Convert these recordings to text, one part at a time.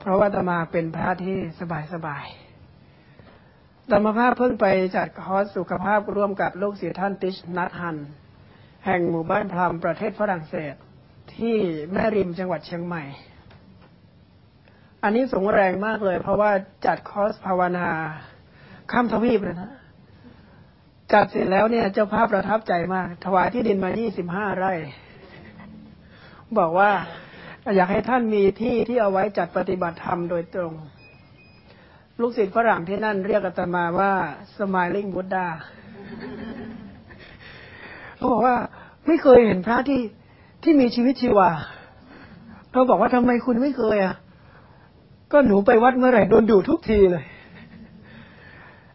เพราะว่าตมาเป็นพระที่สบายสบายธรรมภาพเพิ่งไปจัดคอร์สสุขภาพร่วมกับลูกศิษย์ท่านติชนัทฮัน แห่งหมู่บ้านพรามประเทศฝรั่งเศส ที่แม่ริมจังหวัดเชียงใหม่ อันนี้สงแรงมากเลย เพราะว่าจัดคอร์สภาวนาข้ามทวีปเลยนะจัดเสร็จแล้วเนี่ยเจ้าภาพประทับใจมาก ถวายที่ดินมา 25 ไร่ บอกว่า อยากให้ท่านมีที่ที่เอาไว้จัดปฏิบัติธรรมโดยตรง ลูกศิษย์ฝรั่งที่นั่นเรียกอาตมาว่า smiling Buddha เขาบอกว่าไม่เคยเห็นพระที่ที่มีชีวิตชีวาเขาบอกว่าทำไมคุณไม่เคยอะ ก็หนูไปวัดเมื่อไหร่โดนดูทุกทีเลย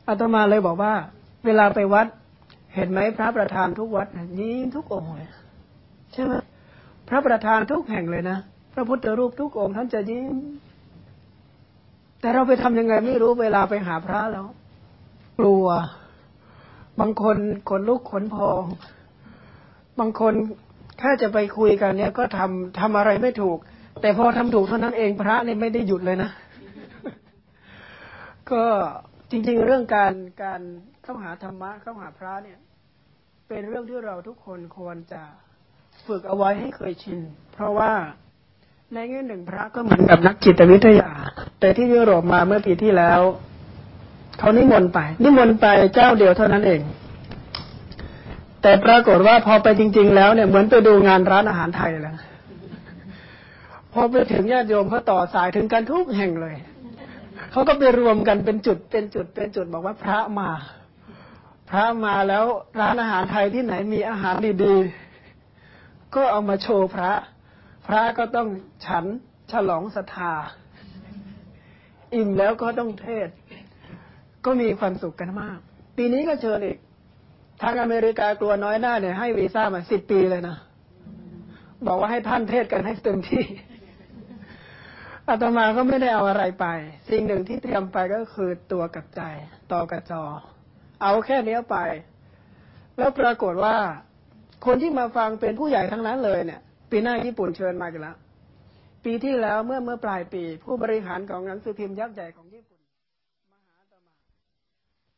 อาตมาเลยบอกว่า เวลาไปวัด เห็นไหมพระประธานทุกวัดยิ้มทุกองค์เลยใช่ไหมพระประธานทุกแห่งเลยนะ ระพุทธรูปทุกองค์ท่านจะยิ้ม แต่เราไปทำยังไงไม่รู้เวลาไปหาพระแล้ว กลัว บางคนขนลุกขนพอง บางคนแค่จะไปคุยกันเนี่ยก็ทำทำอะไรไม่ถูก แต่พอทำถูกเท่านั้นเองพระนี่ไม่ได้หยุดเลยนะ ก็จริง ๆ เรื่องการการเข้าหาธรรมะเข้าหาพระเนี่ย เป็นเรื่องที่เราทุกคนควรจะฝึกเอาไว้ให้เคยชิน เพราะว่า ในแง่หนึ่งพระก็เหมือนกับนักจิตวิทยา แต่ที่ยุโรปมาเมื่อปีที่แล้วเขานิมนต์ไป นิมนต์ไปเจ้าเดียวเท่านั้นเอง แต่ปรากฏว่าพอไปจริง ๆ แล้วเนี่ยเหมือนไปดูงานร้านอาหารไทยแล้วพอไปถึงญาติโยมเขาต่อสายถึงกันทุกแห่งเลยเขาก็ไปรวมกันเป็นจุดเป็นจุดเป็นจุดบอกว่าพระมา พระมาแล้วร้านอาหารไทยที่ไหนมีอาหารดีๆก็เอามาโชว์พระ พระก็ต้องฉันฉลองศรัทธา อิ่มแล้วก็ต้องเทศ ก็มีความสุขกันมาก ปีนี้ก็เชิญอีก ทางอเมริกากลัวน้อยหน้าเนี่ยให้วีซ่ามาสิบปีเลยนะ บอกว่าให้ท่านเทศกันให้เต็มที่อาตมาก็ไม่ได้เอาอะไรไป สิ่งหนึ่งที่เตรียมไปก็คือตัวกับใจต่อกับจอ เอาแค่นี้ไป แล้วปรากฏว่า คนที่มาฟังเป็นผู้ใหญ่ทั้งนั้นเลยเนี่ย ปีหน้าญี่ปุ่นเชิญมากันแล้ว ปีที่แล้วเมื่อเมื่อปลายปี ผู้บริหารของหนังสือพิมพ์ยักษ์ใหญ่ของญี่ปุ่นมาหาอาตมา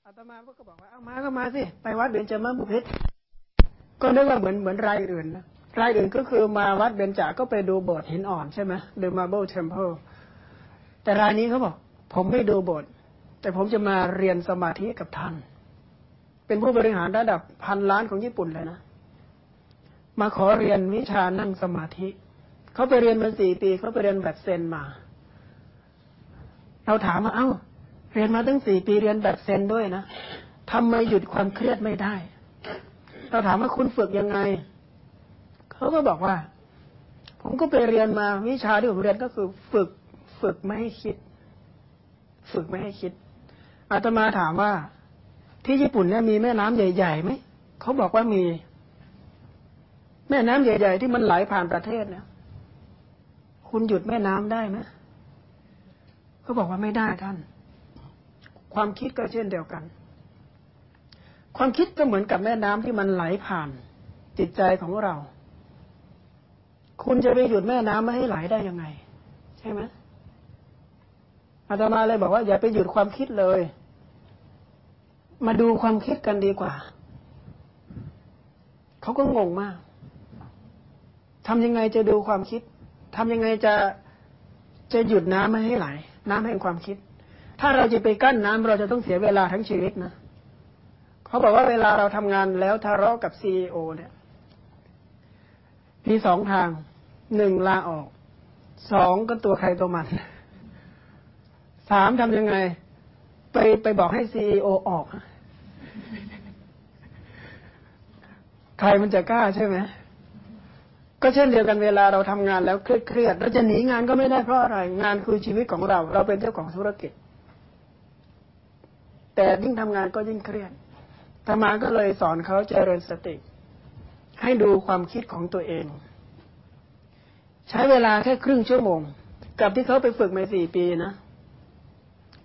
อาตมาก็บอกว่าเอามาก็มาสิไปวัดเบญจมาบุพิตก็นึกว่าเหมือนเหมือนรายอื่นนะรายอื่นก็คือมาวัดเบญจาก็ไปดูโบสถ์หินอ่อนใช่ไหม The Marble Temple แต่รายนี้เขาบอก ผมไม่ดูโบสถ์แต่ผมจะมาเรียนสมาธิกับท่าน เป็นผู้บริหารระดับพันล้านของญี่ปุ่นเลยนะ มาขอเรียนวิชานั่งสมาธิ เขาไปเรียนมาสี่ปี เขาไปเรียนแบบเซนมา เราถามว่า เอา้า เรียนมาตั้งสี่ปีเรียนแบบเซนด้วยนะทำไมหยุดความเครียดไม่ได้ เราถามว่าคุณฝึกยังไง เขาก็บอกว่า ผมก็ไปเรียนมาวิชาที่ผมเรียนก็คือ ฝึก ฝึกไม่ให้คิด ฝึกไม่ให้คิด อาตมาถามว่า ที่ญี่ปุ่นเนี่ยมีแม่น้ำใหญ่ๆไหม เขาบอกว่ามี แม่น้ำใหญ่ ๆ ที่มันไหลผ่านประเทศเนี่ยคุณหยุดแม่น้ำได้ไหมเขาบอกว่าไม่ได้ท่าน ความคิดก็เช่นเดียวกัน ความคิดก็เหมือนกับแม่น้ำที่มันไหลผ่าน จิตใจของเรา คุณจะไปหยุดแม่น้ำไม่ให้ไหลได้ยังไง ใช่ไหมอาตมาเลยบอกว่าอย่าไปหยุดความคิดเลย มาดูความคิดกันดีกว่า เขาก็งงมาก ทำยังไงจะดูความคิดทำยังไงจะจะหยุดน้ำไม่ให้ไหล น้ำแห่งความคิด ถ้าเราจะไปกั้นน้ำเราจะต้องเสียเวลาทั้งชีวิตนะเขาบอกว่าเวลาเราทำงานแล้วทะเลาะกับซีอเนี่ยมีสองทางหนึ่งลาออกสองก็ตัวใครตัวมันสามทำยังไง ไปไปบอกให้ซีอออก ใครมันจะกล้าใช่ไหม ก็เช่นเดียวกันเวลาเราทำงานแล้วเครียดเราจะหนีงานก็ไม่ได้เพราะอะไร งานคือชีวิตของเรา เราเป็นเจ้าของธุรกิจ แต่ยิ่งทำงานก็ยิ่งเครียดธรรมาก็เลยสอนเขาเจริญสติ ให้ดูความคิดของตัวเอง ใช้เวลาแค่ครึ่งชั่วโมง กับที่เขาไปฝึกมาสี่ปีนะ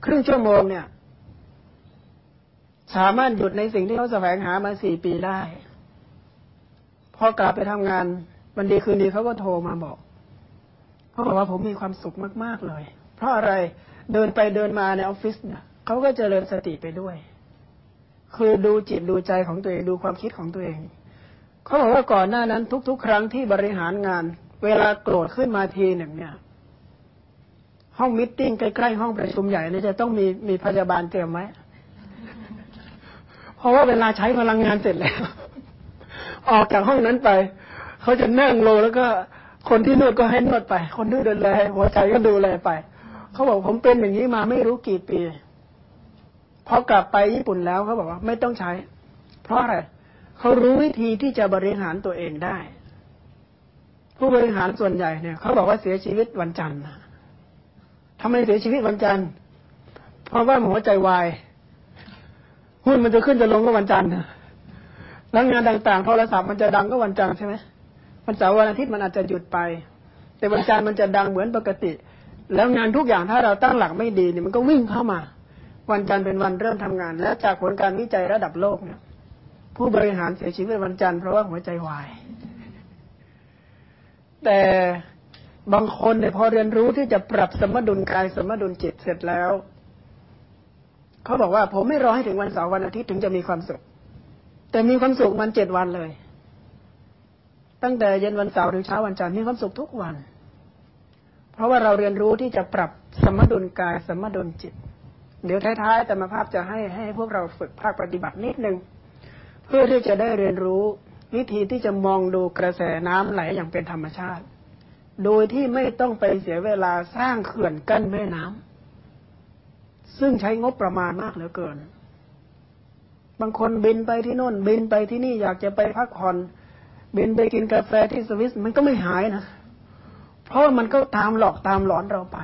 ครึ่งชั่วโมงเนี่ย สามารถหยุดในสิ่งที่เขาแสวงหามาสี่ปีได้ พอกลับไปทำงาน วันดีคืนดีเขาก็โทรมาบอกเขาบอกว่าผมมีความสุขมากๆเลย เพราะอะไรเดินไปเดินมาในออฟฟิศเนี่ยเขาก็จเจริญสติไปด้วย คือดูจิตดูใจของตัวเองดูความคิดของตัวเองเขาบอกว่าก่อนหน้านั้น ทุก ๆ ครั้งที่บริหารงาน เวลาโกรธขึ้นมาทีหนึ่งเนี่ย ห้องมิ팅ใกล้ๆห้องประชุมใหญ่เนี่ยจะต้องมีมีพยาบาลเตรียมไว้เพราะว่าเวลาใช้พลังงานเสร็จแล้ว ออกจากห้องนั้นไป เขาจะนั่งลงแล้วก็ คนที่นวดก็ให้นวดไป คนที่ดูแลหัวใจก็ดูแลไป เขาบอกผมเป็นอย่างนี้มาไม่รู้กี่ปีพอกลับไปญี่ปุ่นแล้วเขาบอกว่าไม่ต้องใช้ เพราะอะไรเขารู้วิธีที่จะบริหารตัวเองได้ ผู้บริหารส่วนใหญ่เนี่ยเขาบอกว่าเสียชีวิตวันจันทร์ทำไมเสียชีวิตวันจันทร์เพราะว่าหัวใจวายหุ้นมันจะขึ้นจะลงก็วันจันทร์แล้วงานต่างๆโทรศัพท์มันจะดังก็วันจันทร์ใช่ไหม วันเสาร์วันอาทิตย์มันอาจจะหยุดไป แต่วันจันทร์มันจะดังเหมือนปกติ แล้วงานทุกอย่างถ้าเราตั้งหลักไม่ดีเนี่ยมันก็วิ่งเข้ามา วันจันทร์เป็นวันเริ่มทำงาน และจากผลการวิจัยระดับโลกเนี่ยผู้บริหารเสียชีวิตวันจันทร์เพราะว่าหัวใจวาย แต่บางคนเนี่ยพอเรียนรู้ที่จะปรับสมดุลกายสมดุลจิตเสร็จแล้วเขาบอกว่าผมไม่รอให้ถึงวันเสาร์วันอาทิตย์ถึงจะมีความสุข แต่มีความสุขมันเจ็ดวันเลย ตั้งแต่เย็นวันเสาร์ถึงเช้าวันจันทร์มีความสุขทุกวัน เพราะว่าเราเรียนรู้ที่จะปรับสมดุลกายสมดุลจิต เดี๋ยวท้ายๆแต่มาภาพจะให้ให้พวกเราฝึกภาคปฏิบัตินิดนึง เพื่อที่จะได้เรียนรู้วิธีที่จะมองดูกระแสน้ำไหลอย่างเป็นธรรมชาติ โดยที่ไม่ต้องไปเสียเวลาสร้างเขื่อนกั้นแม่น้ำซึ่งใช้งบประมาณมากเหลือเกิน บางคนบินไปที่โน่น บินไปที่นี่อยากจะไปพักผ่อน บินไปกินกาแฟที่สวิสมันก็ไม่หายนะ เพราะมันก็ตามหลอกตามหลอนเราไป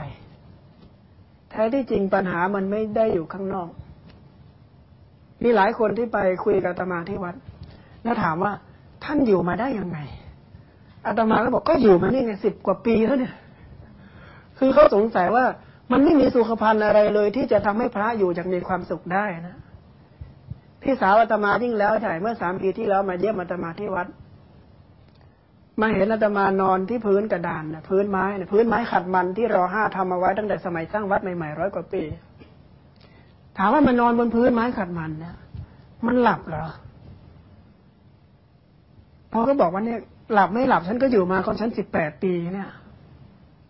แท้ที่จริงปัญหามันไม่ได้อยู่ข้างนอก มีหลายคนที่ไปคุยกับอาตมาที่วัด แล้วถามว่าท่านอยู่มาได้ยังไง อาตมาก็บอกก็อยู่มานี่ไงสิบกว่าปีแล้วเนี่ย คือเขาสงสัยว่ามันไม่มีสุขภัณฑ์อะไรเลย ที่จะทำให้พระอยู่อย่างมีความสุขได้นะพี่สาวอาตมายิ่งแล้วใช่เมื่อสามปีที่แล้วมาเยี่ยมอาตมาที่วัด มาเห็นอาตมานอนที่พื้นกระดานนะพื้นไม้นะพื้นไม้ขัดมันที่รอห้าทำเอาไว้ตั้งแต่สมัยสร้างวัดใหม่ๆร้อยกว่าปี ถามว่ามันนอนบนพื้นไม้ขัดมันเนี่ยมันหลับเหรอพอก็บอกว่าเนี่ยหลับไม่หลับฉันก็อยู่มาคนฉันสิบแปดปีเนี่ย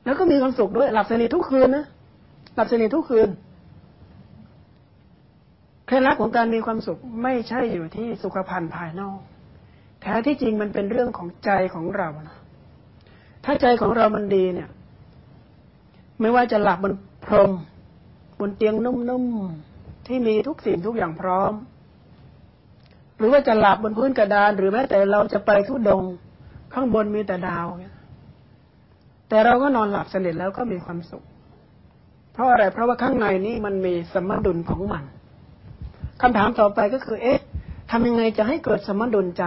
แล้วก็มีความสุขด้วย หลับสนิททุกคืนนะหลับสนิททุกคืนเคล็ดลับของการมีความสุขไม่ใช่อยู่ที่สุขภัณฑ์ภายนอก แท้ที่จริงมันเป็นเรื่องของใจของเรานะถ้าใจของเรามันดีเนี่ย ไม่ว่าจะหลับบนพรม บนเตียงนุ่มๆที่มีทุกสิ่งทุกอย่างพร้อม หรือว่าจะหลับบนพื้นกระดาน หรือแม้แต่เราจะไปทุดง ข้างบนมีแต่ดาวแต่เราก็นอนหลับสนิทแล้วก็มีความสุข เพราะอะไร เพราะว่าข้างในนี้มันมีสมดุลของมันคำถามต่อไปก็คือ เอ๊ะทำยังไงจะให้เกิดสมดุลใจ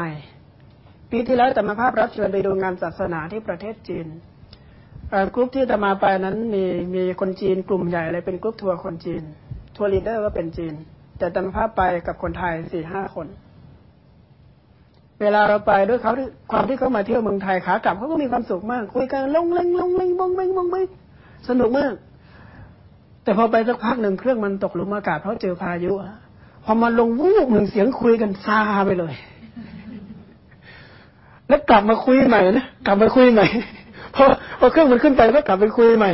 ปีที่แล้วแต่มาภาพรับเชิญไปดูงานศาสนาที่ประเทศจีนกลุ่มที่จะมาไปนั้นมีมีคนจีนกลุ่มใหญ่เลยเป็นกลุ่มทัวร์คนจีน tour leader ก็เป็นจีน อาตมภาพไปกับคนไทยสี่ห้าคน เวลาเราไปด้วยเขาความที่เขามาเที่ยวเมืองไทยขากลับเขาก็มีความสุขมาก คุยกันโล้งเล้งโล้งเล้งบ๊งเบ๊งบ๊งเบ๊งสนุกมาก แต่พอไปสักพักหนึ่งเครื่องมันตกหลุมอากาศเพราะเจอพายุพอมาลงวูบหนึ่งเสียงคุยกันซาไปเลย แล้วกลับมาคุยใหม่นะกลับมาคุยใหม่พอพอเครื่องมันขึ้นไปก็กลับไปคุยใหม่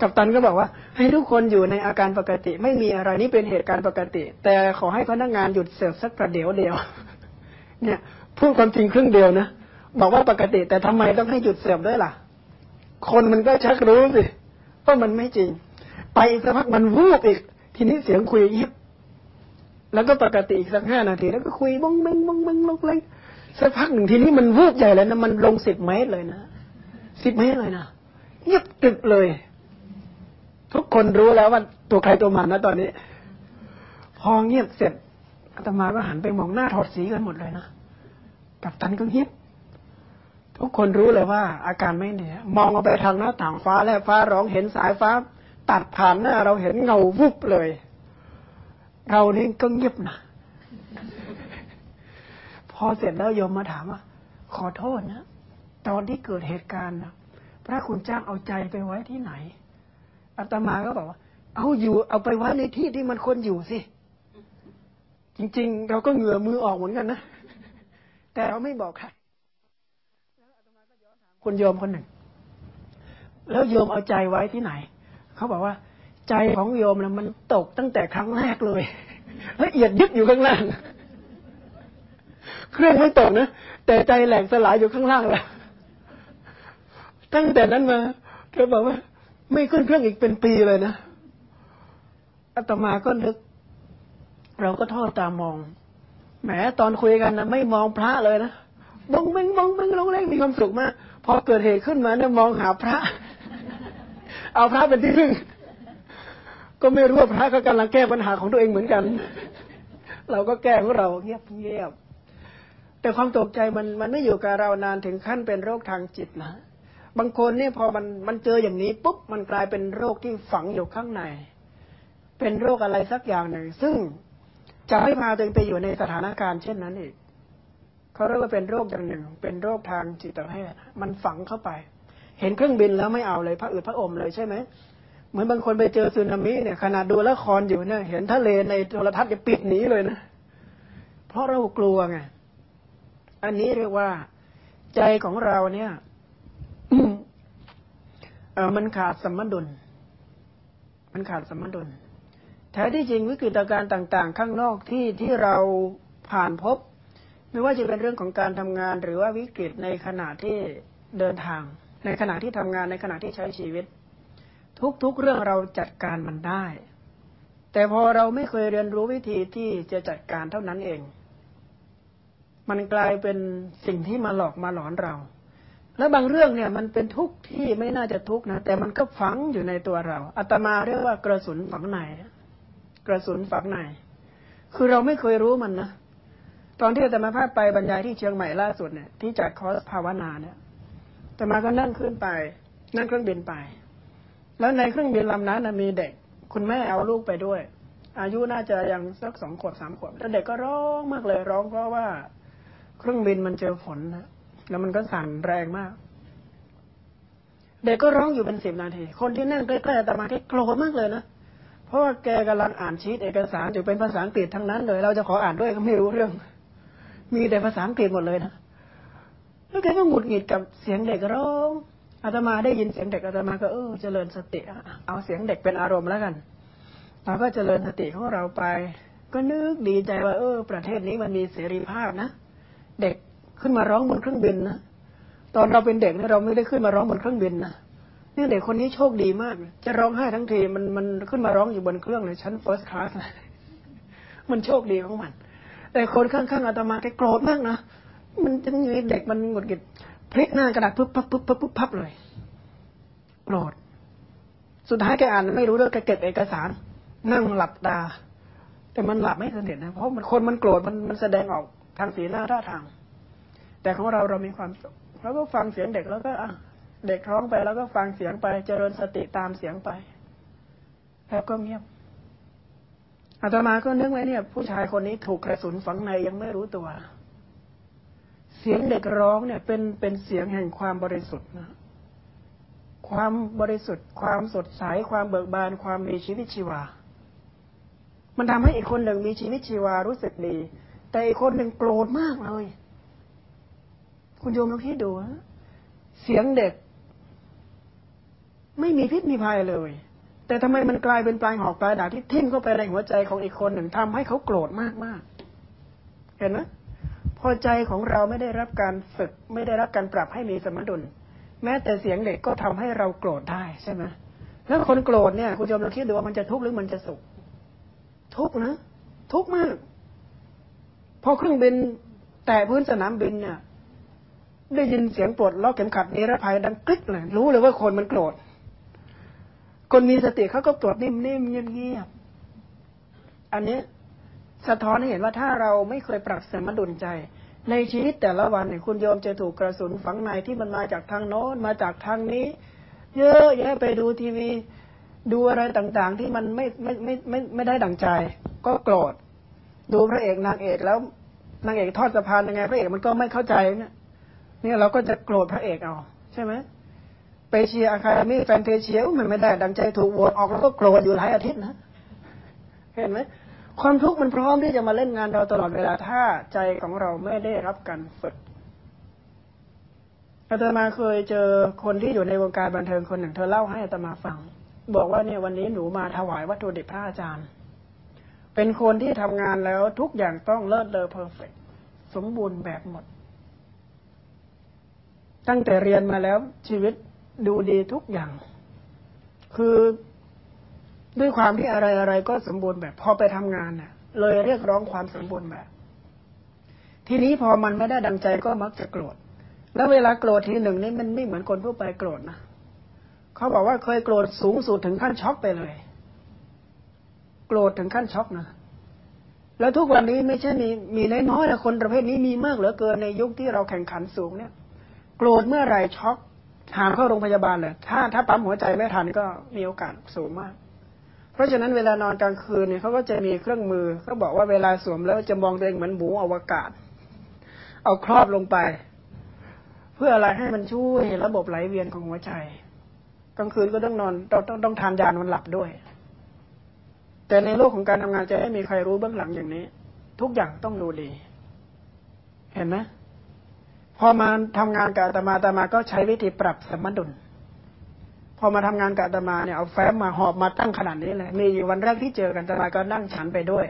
กัปตันก็บอกว่า ให้ทุกคนอยู่ในอาการปกติ ไม่มีอะไรนี่เป็นเหตุการณ์ปกติ แต่ขอให้พนักงานหยุดเสิร์ฟสักประเดี๋ยวเดียว เนี่ย พูดความจริงครึ่งเดียวนะบอกว่าปกติ แต่ทำไมต้องให้หยุดเสิร์ฟด้วยล่ะ คนมันก็ชักรู้สิว่ามันไม่จริง ไปอีกสักพักมันวูบอีก ทีนี้เสียงคุยยิบแล้วก็ปกติอีกสักห้านาที แล้วก็คุยบ้งเบงบ้งเบงลงเลย สักพักหนึ่งทีนี้มันวูบใหญ่เลยนะมันลงสิบเมตรเลยนะสิบเมตรเลยนะเงียบตึกเลย ทุกคนรู้แล้วว่าตัวใครตัวมันนะตอนนี้ พอเงียบเสร็จอาตมาก็หันไปมองหน้าถอดสีกันหมดเลยนะกับตันก็เงียบทุกคนรู้เลยว่า อาการไม่เนี่ย มองออกไปทางหน้าต่างฟ้าและฟ้าร้องเห็นสายฟ้า ตัดผ่านหน้าเราเห็นเงาวุบเลย เรานี่ก็เงียบนะ พอเสร็จแล้วโยมมาถามว่า ขอโทษนะ ตอนที่เกิดเหตุการณ์นะพระคุณเจ้าเอาใจไปไว้ที่ไหนอาตมาก็บอกว่า เอาอยู่เอาไปไว้ในที่ที่มันควรอยู่สิจริง ๆ เราก็เหงื่อมือออกเหมือนกันนะแต่เราไม่บอกใครคุณโยมคนหนึ่ง แล้วโยมเอาใจไว้ที่ไหนเขาบอกว่า ใจของโยมนะมันตกตั้งแต่ครั้งแรกเลยละเอียดยิบอยู่ข้างล่าง เครื่องไม่ตกนะ แต่ใจแหลกสลายอยู่ข้างล่างแล้วตั้งแต่นั้นมาเธอบอกว่า ไม่ขึ้นเครื่องอีกเป็นปีเลยนะอาตมาก็นึก เราก็ทอดตามองแหมตอนคุยกันนะไม่มองพระเลยนะบงเบงบงเบงลงเล่งมีความสุขมาก พอเกิดเหตุขึ้นมาเนี่ยมองหาพระ เอาพระเป็นที่พึ่งก็ไม่รู้ว่าพระก็กำลังแก้ปัญหาของตัวเองเหมือนกัน เราก็แก้ของเราเงียบเงียบ แต่ความตกใจมันมันไม่อยู่กับเรานานถึงขั้นเป็นโรคทางจิตนะ บางคนเนี่ยพอมันมันเจออย่างนี้ปุ๊บมันกลายเป็นโรคที่ฝังอยู่ข้างใน เป็นโรคอะไรสักอย่างหนึ่ง ซึ่งจะไม่พาตัวเองไปอยู่ในสถานการณ์เช่นนั้นอีกเขาเรียกว่าเป็นโรคอย่างหนึ่ง เป็นโรคทางจิตแพทย์มันฝังเข้าไป เห็นเครื่องบินแล้วไม่เอาเลยพระอืดพระอมเลยใช่ไหมเหมือนบางคนไปเจอสึนามิเนี่ยขนาดดูละครอยู่เนี่ยเห็นทะเลในโทรทัศน์จะปิดหนีเลยนะ เพราะเรากลัวไง อันนี้เรียกว่าใจของเราเนี่ยเออมันขาดสมดุล มันขาดสมดุล แท้ที่จริงวิกฤตการณ์ต่าง ๆ ข้างนอกที่ที่เราผ่านพบ ไม่ว่าจะเป็นเรื่องของการทำงาน หรือว่าวิกฤตในขณะที่เดินทาง ในขณะที่ทำงานในขณะที่ใช้ชีวิต ทุกๆเรื่องเราจัดการมันได้ แต่พอเราไม่เคยเรียนรู้วิธีที่จะจัดการเท่านั้นเอง มันกลายเป็นสิ่งที่มาหลอกมาหลอนเรา แล้วบางเรื่องเนี่ยมันเป็นทุกข์ที่ไม่น่าจะทุกข์นะ แต่มันก็ฝังอยู่ในตัวเราอาตมาเรียกว่ากระสุนฝังในกระสุนฝังในคือเราไม่เคยรู้มันนะตอนที่อาตมาพาไปบรรยายที่เชียงใหม่ล่าสุดเนี่ยที่จัดคอร์สภาวนาเนี่ยอาตมาก็นั่งขึ้นไป นั่งเครื่องบินไป แล้วในเครื่องบินลำนั้นมีเด็ก คุณแม่เอาลูกไปด้วย อายุน่าจะยังสักสองขวบสามขวบแล้วเด็กก็ร้องมากเลยร้องเพราะว่า เครื่องบินมันเจอฝนนะแล้วมันก็สั่นแรงมาก เด็กก็ร้องอยู่เป็นสิบนาที คนที่นั่งใกล้ๆอาตมาแกโกรธมากเลยนะเพราะว่าแกกำลังอ่านชีตเอกสารอยู่เป็นภาษาอังกฤษทั้งนั้นเลย เราจะขออ่านด้วยก็ไม่รู้เรื่อง มีแต่ภาษาอังกฤษหมดเลยนะแล้วแกก็หงุดหงิดกับเสียงเด็กร้องอาตมาได้ยินเสียงเด็กอาตมาก็เออเจริญสติเอาเสียงเด็กเป็นอารมณ์แล้วกันเราก็เจริญสติของเราไป ก็นึกดีใจว่า เออ ประเทศนี้มันมีเสรีภาพนะ เด็กขึ้นมาร้องบนเครื่องบินนะตอนเราเป็นเด็กเนี่ยเราไม่ได้ขึ้นมาร้องบนเครื่องบินนะนี่เด็กคนนี้โชคดีมาก จะร้องไห้ทั้งทีมันมันขึ้นมาร้องอยู่บนเครื่องในชั้น first class มันโชคดีของมัน แต่คนข้างๆอาตมาแกโกรธมากนะมันจะมีเด็กมันหงุดหงิดพลิกหน้ากระดาษปุ๊บปั๊บปุ๊บปั๊บปุ๊บพับเลยโกรธสุดท้ายแกอ่านไม่รู้เรื่องแกเก็บเอกสาร นั่งหลับตา แต่มันหลับไม่สนิทนะเพราะมันคนมันโกรธมันมันแสดงออก ทางสีหน้าท่าทาง แต่ของเราเรามีความสุขเราก็ฟังเสียงเด็กแล้วก็อะเด็กร้องไปแล้วก็ฟังเสียงไป เจริญสติตามเสียงไป แล้วก็เงียบอาตมาก็นึกไว้เนี่ย ผู้ชายคนนี้ถูกกระสุนฝังในยังไม่รู้ตัว เสียงเด็กร้องเนี่ย เป็นเป็นเสียงแห่งความบริสุทธิ์นะความบริสุทธิ์ ความสดใสความเบิกบาน ความมีชีวิตชีวา มันทำให้อีกคนหนึ่งมีชีวิตชีวารู้สึกดี แต่อีกคนหนึ่งโกรธมากเลย คุณโยมลองคิดดูเสียงเด็ก ไม่มีพิษมีภัยเลย แต่ทำไมมันกลายเป็นปลายหอกปลายดาบที่ทิ่มเข้าไปในหัวใจของอีกคนหนึ่งทำให้เขาโกรธมากมากเห็นไหมพอใจของเราไม่ได้รับการฝึก ไม่ได้รับการปรับให้มีสมดุล แม้แต่เสียงเด็กก็ทำให้เราโกรธได้ใช่ไหมแล้วคนโกรธเนี่ย คุณโยมลองคิดดูว่ามันจะทุกข์หรือมันจะสุข ทุกข์นะทุกข์มาก พอเครื่องบินแต่พื้นสนามบินเนี่ยได้ยินเสียงปลดล็อกเข็มขัดนิรภัยดังกริ๊กเลยรู้เลยว่าคนมันโกรธคนมีสติเขาก็ตรวจนิ่มๆเงียบๆอันนี้สะท้อนให้เห็นว่าถ้าเราไม่เคยปรับสมดุลใจ ในชีวิตแต่ละวันเนี่ยคุณโยมจะถูกกระสุนฝังในที่มันมาจากทางโน้นมาจากทางนี้ เยอะแยะไปดูทีวีดูอะไรต่างๆ ที่มันไม่ไม่ไม่ไม่ไม่ได้ดังใจ ก็โกรธ ดูพระเอกนางเอกแล้วนางเอกทอดสะพานยังไง พระเอกมันก็ไม่เข้าใจเนี่ยเนี่ยเราก็จะโกรธพระเอกเอาใช่ไหมไปเชียร์ Academy Fantasia มันไม่ได้ ดังใจถูกโหวตออกแล้วก็โกรธอยู่หลายอาทิตย์นะเห็นไหมความทุกข์มันพร้อมที่จะมาเล่นงานเราตลอดเวลาถ้าใจของเราไม่ได้รับการฝึกอาตมาเคยเจอคนที่อยู่ในวงการบันเทิงคนหนึ่งเธอเล่าให้อาตมาฟัง บอกว่าเนี่ยวันนี้หนูมาถวายวัตถุดิบพระอาจารย์ เป็นคนที่ทำงานแล้วทุกอย่างต้องเลิศเลอเพอร์เฟกสมบูรณ์แบบหมด ตั้งแต่เรียนมาแล้วชีวิตดูดีทุกอย่าง คือด้วยความที่อะไรอะไรก็สมบูรณ์แบบ พอไปทำงานเนี่ยเลยเรียกร้องความสมบูรณ์แบบ ทีนี้พอมันไม่ได้ดังใจก็มักจะโกรธ แล้วเวลาโกรธทีหนึ่งนี่มันไม่เหมือนคนทั่วไปโกรธนะเขาบอกว่าเคยโกรธสูงสุดถึงขั้นช็อกไปเลย รธถึงขั้นช็อกนะแล้วทุกวันนี้ไม่ใช่มีมีน้อยๆแต่คนประเภทนี้มีมากเหลือเกินในยุคที่เราแข่งขันสูงเนี่ย โกรธเมื่อไหร่ช็อกหามเข้าโรงพยาบาลเลยถ้าถ้าปั๊มหัวใจไม่ทันก็มีโอกาสสูงมาก เพราะฉะนั้นเวลานอนกลางคืนเนี่ยเขาก็จะมีเครื่องมือเขาบอกว่าเวลาสวมแล้วจะมองตัวเองเหมือนหมูอวกาศ เอาครอบลงไป เพื่ออะไรให้มันช่วยระบบไหลเวียนของหัวใจ กลางคืนก็ต้องนอนต้องต้องต้องทานยานอนหลับด้วย แต่ในโลกของการทำงานจะไม่มีใครรู้เบื้องหลังอย่างนี้ ทุกอย่างต้องดูดี เห็นไหมพอมาทำงานกับอาตมาอาตมาก็ใช้วิธีปรับสมดุล พอมาทำงานกับอาตมาเนี่ยเอาแฟ้มมาหอบมาตั้งขนาดนี้เลยมีอยู่วันแรกที่เจอกันอาตมาก็นั่งฉันไปด้วย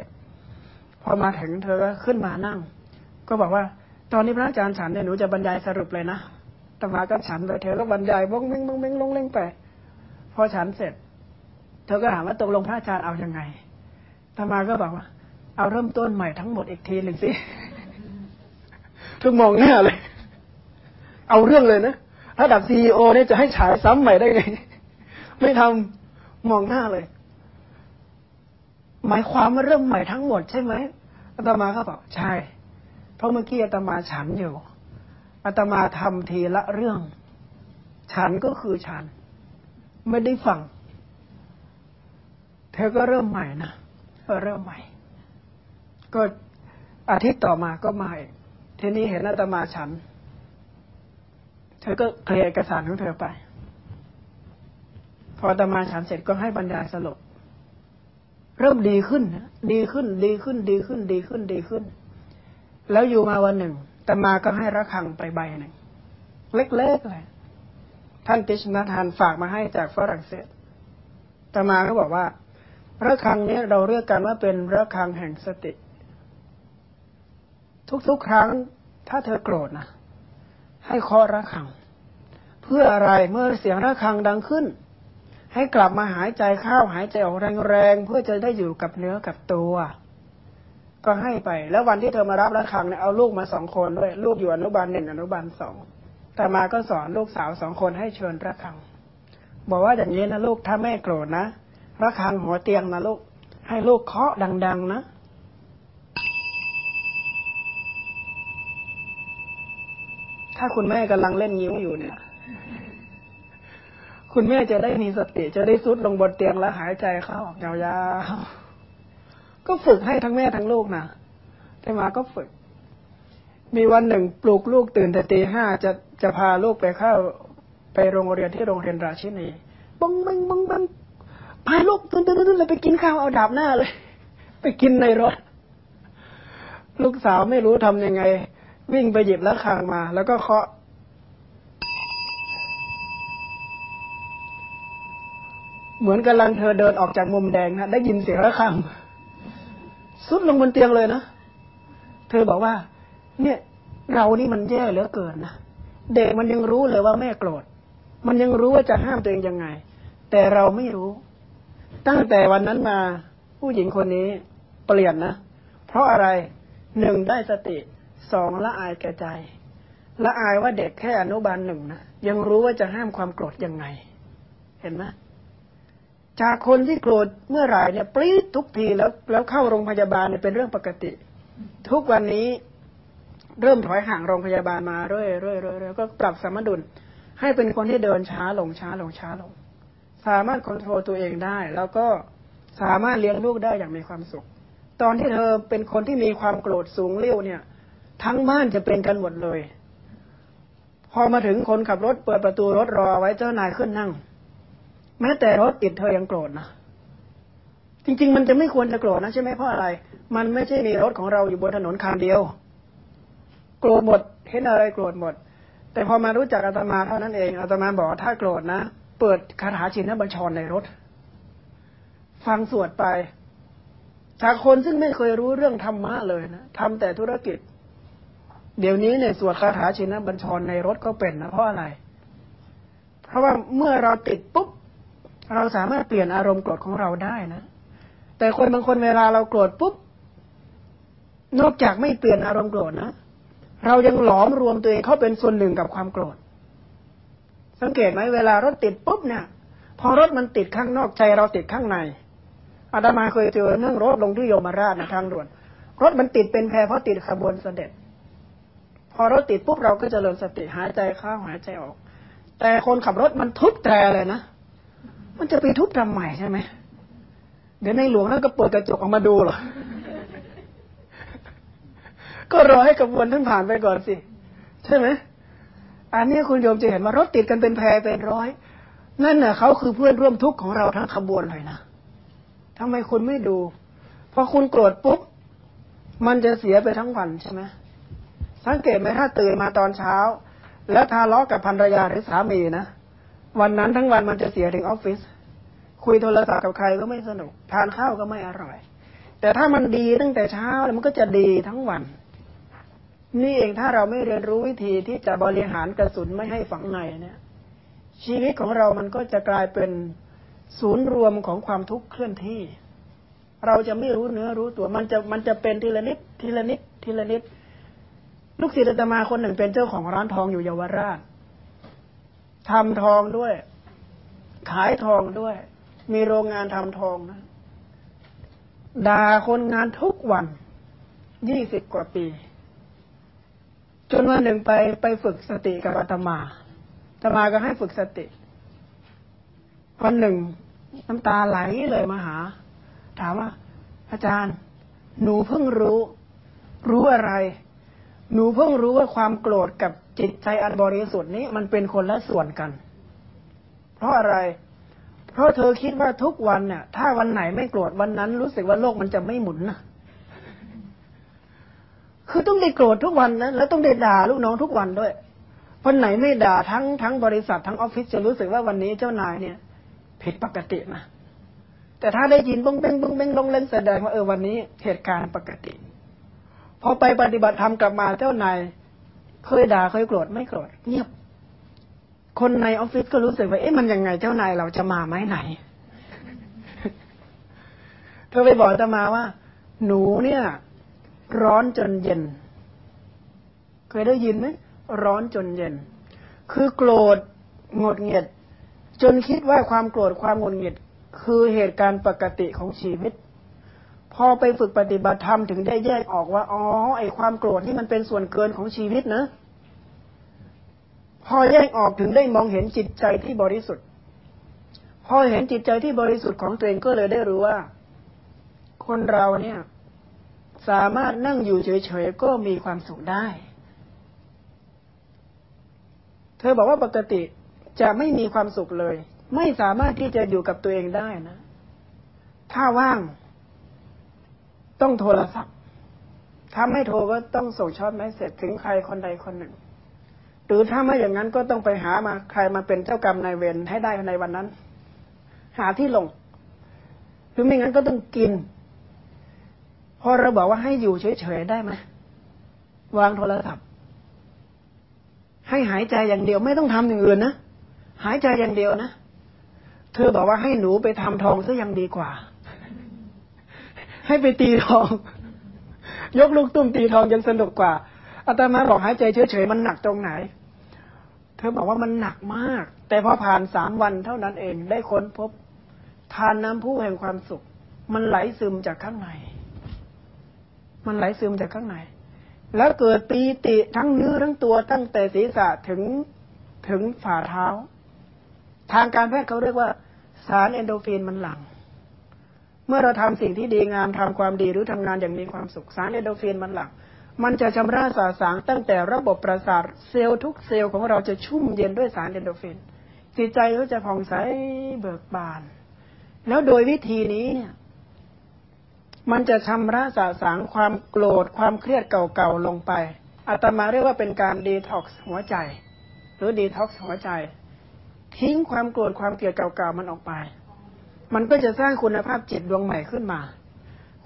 พอมาถึงเธอก็ขึ้นมานั่ง ก็บอกว่า ตอนนี้พระอาจารย์ฉันเนี่ยหนูจะบรรยายสรุปเลยนะอาตมาก็ฉันไปเธอก็บรรยายบ้งเม้งบ้งเม้งลงเล่งไป พอฉันเสร็จ เธอก็ถามว่าตกลงพระอาจารย์เอาอยัางไงอาตมาก็บอกว่า เอาเริ่มต้นใหม่ทั้งหมดอีกทีหนึ่งสิทุกมองหน้าเลย เอาเรื่องเลยนะระดับซีอเนี่ยจะให้ฉายซ้ำใหม่ได้ไง ไม่ทำมองหน้าเลย หมายความว่าเริ่มใหม่ทั้งหมดใช่ไหมอาตมาก็บอกใช่ เพราะเมื่อกี้อาตมาฉันอยู่อาตมาทำทีละเรื่อง ฉันก็คือฉัน ไม่ได้ฟัง เธอก็เริ่มใหม่นะก็เริ่มใหม่ ก็อาทิตย์ต่อมาก็มาอีกทีนี้เห็นอาตมาฉัน เธอก็เคลียร์เอกสารของเธอไป พอตมาฉันเสร็จก็ให้บรรยายสรุปเริ่มดีขึ้นดีขึ้น ดีขึ้น ดีขึ้น ดีขึ้น ดีขึ้น แล้วอยู่มาวันหนึ่งตมาก็ให้ระฆังไปใบหนึ่ง เล็กๆเลย ท่านติชนาทานฝากมาให้จากฝรั่งเศสตมาก็บอกว่า ระฆังนี้เราเรียกกันว่าเป็นระฆังแห่งสติ ทุกๆครั้งถ้าเธอโกรธนะให้เคาะระฆัง เพื่ออะไรเมื่อเสียงระฆังดังขึ้น ให้กลับมาหายใจเข้าหายใจออกแรงๆเพื่อจะได้อยู่กับเนื้อกับตัว ก็ให้ไป แล้ววันที่เธอมารับระฆังเนี่ยเอาลูกมาสองคนด้วยลูกอยู่อนุบาลหนึ่งอนุบาลสองแต่มาก็สอนลูกสาวสองคนให้เชิญระฆัง บอกว่าอย่างนี้นะลูกถ้าแม่โกรธนะ ระฆังหัวเตียงนะลูก ให้ลูกเคาะดัง ๆ นะถ้าคุณแม่กำลังเล่นยิ้วอยู่เนี่ย คุณแม่จะได้มีสติ จะได้ซุดลงบนเตียงแล้วหายใจเข้าออกยาวๆ ก็ฝึกให้ทั้งแม่ทั้งลูกนะแต่มาก็ฝึก มีวันหนึ่งปลุกลูกตื่นแต่ตีห้าจะจะพาลูกไปเข้าไปโรงเรียนที่โรงเรียนราชินีบังบังบังบัง พาลูกตื่นตื่นตื่นเลยไปกินข้าวเอาดาบหน้าเลย ไปกินในรถ ลูกสาวไม่รู้ทำยังไง วิ่งไปหยิบระฆังมา แล้วก็เคาะเหมือนกำลังเธอเดินออกจากมุมแดงนะได้ยินเสียงระฆังสุดลงบนเตียงเลยนะเธอบอกว่า เนี่ย เรานี่มันแย่เหลือเกินนะเด็กมันยังรู้เลยว่าแม่โกรธ มันยังรู้ว่าจะห้ามตัวเองยังไง แต่เราไม่รู้ ตั้งแต่วันนั้นมาผู้หญิงคนนี้เปลี่ยนนะ เพราะอะไรหนึ่งได้สติสองละอายแก่ใจละอายว่าเด็กแค่อนุบาลหนึ่งนะยังรู้ว่าจะห้ามความโกรธยังไง เห็นไหมจากคนที่โกรธเมื่อไหร่เนี่ยปรี๊ดทุกทีแล้วแล้วเข้าโรงพยาบาลเนี่ยเป็นเรื่องปกติ ทุกวันนี้เริ่มถอยห่างโรงพยาบาลมาเรื่อยๆก็ปรับสมดุล ให้เป็นคนที่เดินช้าลงช้าลงช้าลง สามารถควบคุมตัวเองได้ แล้วก็สามารถเลี้ยงลูกได้อย่างมีความสุข ตอนที่เธอเป็นคนที่มีความโกรธสูงเลี้ยวเนี่ย ทั้งบ้านจะเป็นกันหมดเลยพพอมาถึงคนขับรถเปิดประตูรถรอไว้เจ้านายขึ้นนั่ง แม้แต่รถติดเธอยังโกรธนะจริง ๆ มันจะไม่ควรจะโกรธนะใช่ไหมเพราะอะไร มันไม่ใช่มีรถของเราอยู่บนถนนคันเดียว โกรธหมดเห็นอะไรโกรธหมด แต่พอมารู้จักอาตมาเท่านั้นเองอาตมาบอกถ้าโกรธนะ เปิดคาถาชินบัญชรในรถ ฟังสวดไปจากคนซึ่งไม่เคยรู้เรื่องธรรมะเลยนะทำแต่ธุรกิจ เดี๋ยวนี้เนี่ยสวดคาถาชินบัญชรในรถก็เป็นนะเพราะอะไร เพราะว่าเมื่อเราติดปุ๊บเราสามารถเปลี่ยนอารมณ์โกรธของเราได้นะ แต่คนบางคนเวลาเราโกรธปุ๊บ นอกจากไม่เปลี่ยนอารมณ์โกรธนะ เรายังหลอมรวมตัวเองเข้าเป็นส่วนหนึ่งกับความโกรธ สังเกตไหมเวลารถติดปุ๊บเนี่ย พอรถมันติดข้างนอกใจเราติดข้างในอาตมาเคยเจอนั่องรถลงที่โยมราชนะทางด่วนรถมันติดเป็นแพรเพราะติดขบวนเสด็จ พอรถติดปุ๊บเราก็จเจริญสติหายใจเข้าหายใจออก แต่คนขับรถมันทุบแตรเลยนะมันจะไปทุบทำไมใช่ไหมเดี๋ยวในหลวงท่านก็เปิดกระจกออกมาดูหรอก็รอให้กระบวนท่านผ่านไปก่อนสิ ใช่ไหม อันนี้คุณโยมจะเห็นว่ารถติดกันเป็นแพรเป็นร้อย นั่นน่ะเขาคือเพื่อนร่วมทุกข์ของเราทั้งขบวนเลยนะทำไมคุณไม่ดูพอคุณโกรธปุ๊บมันจะเสียไปทั้งวันใช่ไหมสังเกตไหมถ้าตื่นมาตอนเช้า แล้วทะเลาะกับภรรยาหรือสามีนะวันนั้นทั้งวันมันจะเสียถึงออฟฟิศคุยโทรศัพท์กับใครก็ไม่สนุก ทานข้าวก็ไม่อร่อย แต่ถ้ามันดีตั้งแต่เช้าแล้วมันก็จะดีทั้งวัน นี่เองถ้าเราไม่เรียนรู้วิธีที่จะบริหารกระสุนไม่ให้ฝังในเนี่ย ชีวิตของเรามันก็จะกลายเป็นศูนย์รวมของความทุกข์เคลื่อนที่ เราจะไม่รู้เนื้อรู้ตัวมันจะมันจะเป็นทีละนิดทีละนิดทีละนิดลูกศิษย์อาตมาคนหนึ่งเป็นเจ้าของร้านทองอยู่เยาวราชทำทองด้วย ขายทองด้วย มีโรงงานทำทองนะด่าคนงานทุกวันยี่สิบกว่าปี จนวันหนึ่งไปไปฝึกสติกับอาตมาอาตมาก็ให้ฝึกสติวันหนึ่งน้ำตาไหลเลยมาหา ถามว่า อาจารย์ หนูเพิ่งรู้ รู้อะไร หนูเพิ่งรู้ว่าความโกรธกับจิตใจอันบริสุทธิ์นี้มันเป็นคนละส่วนกัน เพราะอะไร เพราะเธอคิดว่าทุกวันเนี่ยถ้าวันไหนไม่โกรธวันนั้น รู้สึกว่าโลกมันจะไม่หมุนนะ คือต้องได้โกรธทุกวันนะแล้วต้องได้ด่าลูกน้องทุกวันด้วยวันไหนไม่ด่าทั้งทั้งบริษัททั้งออฟฟิศจะรู้สึกว่าวันนี้เจ้านายเนี่ยผิดปกตินะแต่ถ้าได้ยินบ้งเบ้งบ้งเบ้งลงเล่นแสดงว่าเออวันนี้เหตุการณ์ปกติ พอไปปฏิบัติธรรมกลับมาเจ้านายเคยด่าเคยโกรธไม่โกรธเงียบ คนในออฟฟิศก็รู้สึกว่าเอ๊ะมันยังไงเจ้านายเราจะมาไหมไหนเธอไปบอกตมาว่า หนูเนี่ย ร้อนจนเย็น เคยได้ยินไหมร้อนจนเย็น คือโกรธหงดหงิดจนคิดว่าความโกรธความหงดหงิดคือเหตุการณ์ปกติของชีวิต พอไปฝึกปฏิบัติธรรมถึงได้แยกออกว่า อ๋อ ไอความโกรธที่มันเป็นส่วนเกินของชีวิตนะ พอแยกออกถึงได้มองเห็นจิตใจที่บริสุทธิ์ พอเห็นจิตใจที่บริสุทธิ์ของตัวเองก็เลยได้รู้ว่า คนเราเนี่ย สามารถนั่งอยู่เฉยๆก็มีความสุขได้ เธอบอกว่าปกติจะไม่มีความสุขเลย ไม่สามารถที่จะอยู่กับตัวเองได้นะ ถ้าว่าง ต้องโทรศัพท์ถ้าไม่โทรก็ต้องส่งช็อตแมสเสร็จถึงใครคนใดคนหนึ่ง หรือถ้าไม่อย่างนั้นก็ต้องไปหามาใครมาเป็นเจ้ากรรมนายเวรให้ได้ในวันนั้น หาที่ลงหรือไม่งั้นก็ต้องกิน พอเราบอกว่าให้อยู่เฉยๆได้ไหมวางโทรศัพท์ ให้หายใจอย่างเดียวไม่ต้องทำอย่างอื่นนะหายใจอย่างเดียวนะเธอบอกว่าให้หนูไปทำทองซะยังดีกว่า ให้ไปตีทอง ยกลูกตุ้มตีทองยังสนุกกว่าอาตมาบอกหายใจเฉยๆมันหนักตรงไหน เธอบอกว่ามันหนักมาก แต่พอผ่านสามวันเท่านั้นเองได้ค้นพบทานน้ำพุแห่งความสุข มันไหลซึมจากข้างใน มันไหลซึมจากข้างใน แล้วเกิดปีติทั้งเนื้อทั้งตัวตั้งแต่ศีรษะถึงถึงฝ่าเท้า ทางการแพทย์เขาเรียกว่า สารเอ็นดอร์ฟินมันหลั่งเมื่อเราทำสิ่งที่ดีงามทำความดีหรือทำงานอย่างมีความสุขสารเอ็นดอร์ฟินมันหลั่งมันจะชำระสาสางตั้งแต่ระบบประสาทเซลล์ทุกเซลล์ของเราจะชุ่มเย็นด้วยสารเอ็นดอร์ฟินจิตใจก็จะผ่องใสเบิกบาน แล้วโดยวิธีนี้เนี่ย มันจะชำระสาสางความโกรธความเครียดเก่าๆลงไปอาตมาเรียกว่าเป็นการดีท็อกซ์หัวใจ หรือดีท็อกซ์หัวใจ ทิ้งความโกรธความเกลียดเก่าๆมันออกไป มันก็จะสร้างคุณภาพจิตดวงใหม่ขึ้นมา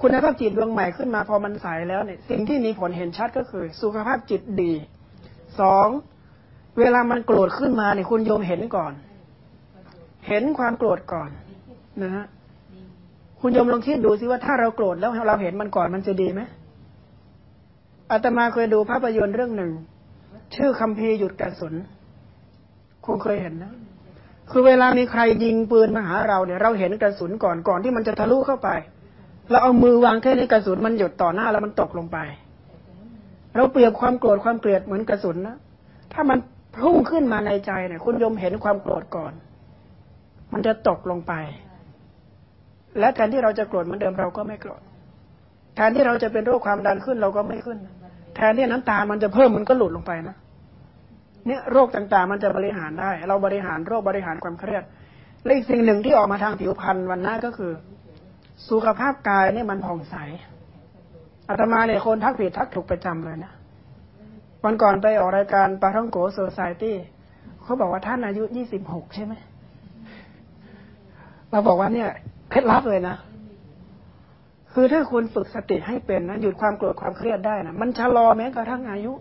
คุณภาพจิตดวงใหม่ขึ้นมาพอมันใสแล้วเนี่ยสิ่งที่มีผลเห็นชัดก็คือ สุขภาพจิตดีสองเวลามันโกรธขึ้นมาเนี่ยคุณโยมเห็นก่อน เห็นความโกรธก่อนนะฮะ คุณยมลองคิดดูสิว่าถ้าเราโกรธแล้วเราเห็นมันก่อนมันจะดีไหมอาตมาเคยดูภาพยนตร์เรื่องหนึ่ง ชื่อคัมภีร์หยุดกระสุนคงเคยเห็นนะ คือเวลามีใครยิงปืนมาหาเราเนี่ย เราเห็นกระสุนก่อนก่อนที่มันจะทะลุเข้าไปเราเอามือวางแค่นี้กระสุนมันหยุดต่อหน้าแล้วมันตกลงไป เราเปรียบความโกรธความเกลียดเหมือนกระสุนนะถ้ามันพุ่งขึ้นมาในใจเนี่ย คุณยมเห็นความโกรธก่อน มันจะตกลงไป และแทนที่เราจะโกรธเหมือนเดิมเราก็ไม่โกรธแทนที่เราจะเป็นโรคความดันขึ้นเราก็ไม่ขึ้น แทนที่น้ำตาลมันจะเพิ่มมันก็หลุดลงไปนะเนี่ยโรคต่างๆ มันจะบริหารได้ เราบริหารโรคบริหารความเครียดและอีกสิ่งหนึ่งที่ออกมาทางผิวพรรณวันหน้าก็คือ สุขภาพกายเนี่ยมันผ่องใสอาตมาเนี่ยคนทักผิดทักถูกประจำเลยนะวันก่อนไปออกรายการปาท่องโกโซซายตี้เขาบอกว่าท่านอายุยี่สิบหกใช่ไหมเราบอกว่าเนี่ย เคล็ดลับเลยนะ คือถ้าคุณฝึกสติให้เป็นนะหยุดความโกรธความเครียดได้นะมันชะลอแม้กระทั่งอายุ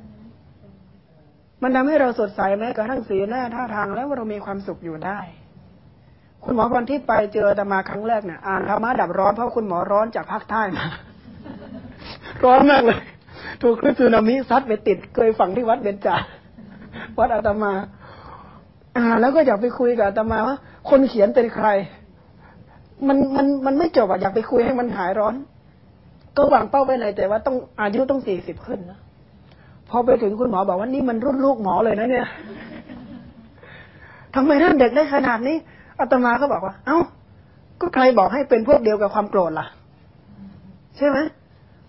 มันทำให้เราสดใสแม้กระทั่งสีหน้าท่าทางแล้วเรามีความสุขอยู่ได้ คุณหมอวันที่ไปเจอตมาครั้งแรกเนี่ยอ่านธรรมะดับร้อนเพราะคุณหมอร้อนจากภาคใต้มาร้อนมากเลย ถูกคลื่นสึนามิซัดไปติดเคยฝังที่วัดเบญจาวัดอาตมา อ่า แล้วก็อยากไปคุยกับอาตมาว่า คนเขียนเป็นใคร มันมันมันไม่จบอะอยากไปคุยให้มันหายร้อน ก็วางเป้าไว้ในใจว่าต้องอายุต้องสี่สิบขึ้นนะพอไปถึงคุณหมอบอกว่านี่มันรุ่นลูกหมอเลยนะเนี่ยทำไมท่านเด็กได้ขนาดนี้อาตมาก็บอกว่า เอ้า ก็ใครบอกให้เป็นพวกเดียวกับความโกรธล่ะ ใช่ไหม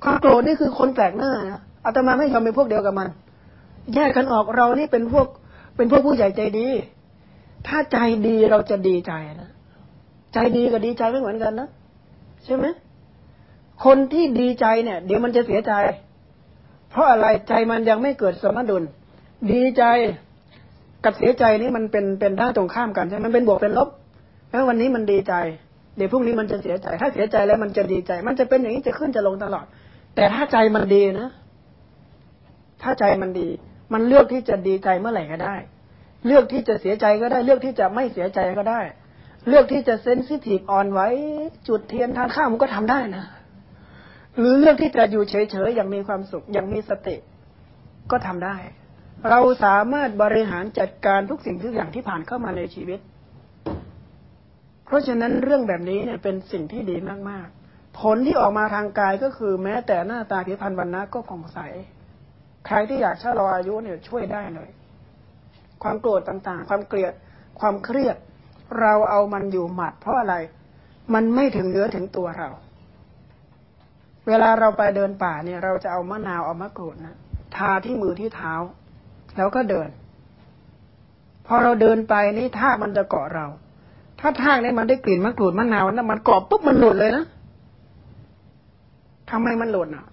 ความโกรธนี่คือคนแปลกหน้านะอาตมาไม่ยอมเป็นพวกเดียวกับมัน แยกกันออกเรานี่เป็นพวก เป็นพวกผู้ใหญ่ใจดี ถ้าใจดีเราจะดีใจนะ ใจดีกับดีใจไม่เหมือนกันนะใช่ไหมคนที่ดีใจเนี่ย เดี๋ยวมันจะเสียใจ เพราะอะไรใจมันยังไม่เกิดสมดุล ดีใจกับเสียใจนี่มันเป็นเป็นด้านตรงข้ามกันใช่ไหมมันเป็นบวกเป็นลบแล้ววันนี้มันดีใจ เดี๋ยวพรุ่งนี้มันจะเสียใจ ถ้าเสียใจแล้วมันจะดีใจ มันจะเป็นอย่างนี้จะขึ้นจะลงตลอด แต่ถ้าใจมันดีนะถ้าใจมันดี มันเลือกที่จะดีใจเมื่อไหร่ก็ได้ เลือกที่จะเสียใจก็ได้ เลือกที่จะไม่เสียใจก็ได้ เลือกที่จะเซนซิทีฟอ่อนไว้ จุดเทียนทานข้าวมันก็ทำได้นะ หรือเลือกที่จะอยู่เฉยๆอย่างมีความสุขอย่างมีสติก็ทำได้ เราสามารถบริหารจัดการทุกสิ่งทุกอย่างที่ผ่านเข้ามาในชีวิต เพราะฉะนั้นเรื่องแบบนี้เนี่ยเป็นสิ่งที่ดีมากๆ ผลที่ออกมาทางกายก็คือแม้แต่หน้าตาผิวพรรณวันนะก็ผ่องใส ใครที่อยากชะลออายุเนี่ยช่วยได้เลย ความโกรธต่างๆ ความเกลียดความเครียด เราเอามันอยู่หมัดเพราะอะไร มันไม่ถึงเนื้อถึงตัวเรา เวลาเราไปเดินป่าเนี่ย เราจะเอามะนาวเอามะกรูดนะทาที่มือที่เท้า แล้วก็เดิน พอเราเดินไปนี่ทากมันจะเกาะเรา ถ้าทากนี่มันได้กลิ่นมะกรูดมะนาวนะมันเกาะปุ๊บมันหลุดเลยนะทำไมมันหลุดอะ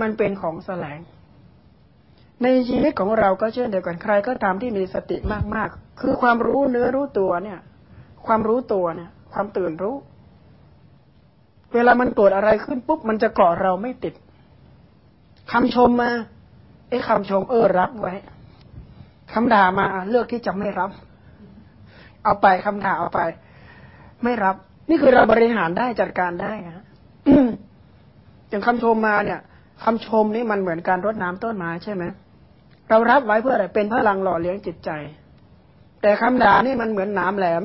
มันเป็นของแสลง ในชีวิตของเราก็เช่นเดียวกันใครก็ตามที่มีสติมากๆ คือความรู้เนื้อรู้ตัวเนี่ย ความรู้ตัวเนี่ย ความตื่นรู้ เวลามันเกิดอะไรขึ้นปุ๊บมันจะเกาะเราไม่ติดคำชมมาไอ้คำชมเออรับไว้คำด่ามาเลือกที่จะไม่รับ เอาไปคำด่าเอาไป ไม่รับ นี่คือเราบริหารได้จัดการได้ฮะอย่างคำชมมาเนี่ยคำชมนี่มันเหมือนการรดน้ำต้นไม้ใช่ไหมเรารับไว้เพื่ออะไรเป็นพลังหล่อเลี้ยงจิตใจ แต่คำด่านี่มันเหมือนน้ำแหลม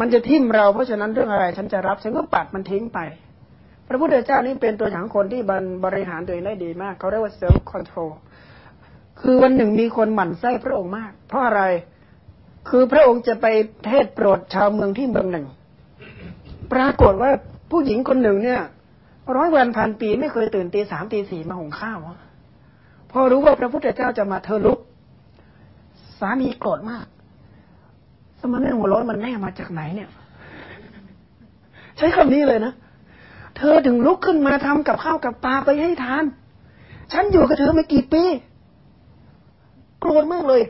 มันจะทิ่มเราเพราะฉะนั้นเรื่องอะไร ฉันจะรับฉันก็ปัดมันทิ้งไป พระพุทธเจ้านี่เป็นตัวอย่างคนที่บริหารตัวเองได้ดีมาก เขาเรียกว่า self control คือวันหนึ่งมีคนหมั่นไส้พระองค์มาก เพราะอะไร คือพระองค์จะไปเทศโปรดชาวเมืองที่เมืองหนึ่ง ปรากฏว่าผู้หญิงคนหนึ่งเนี่ย ร้อยวันพันปีไม่เคยตื่นตีสามตีสี่มาหุงข้าวพอรู้ว่าพระพุทธเจ้าจะมาเธอลุก สามีโกรธมาก สมณะหัวร้อนมันแน่มาจากไหนเนี่ย ใช้คำนี้เลยนะ เธอถึงลุกขึ้นมาทำกับข้าวกับปลาไปให้ทาน ฉันอยู่กับเธอไม่กี่ปีโกรธมากเลย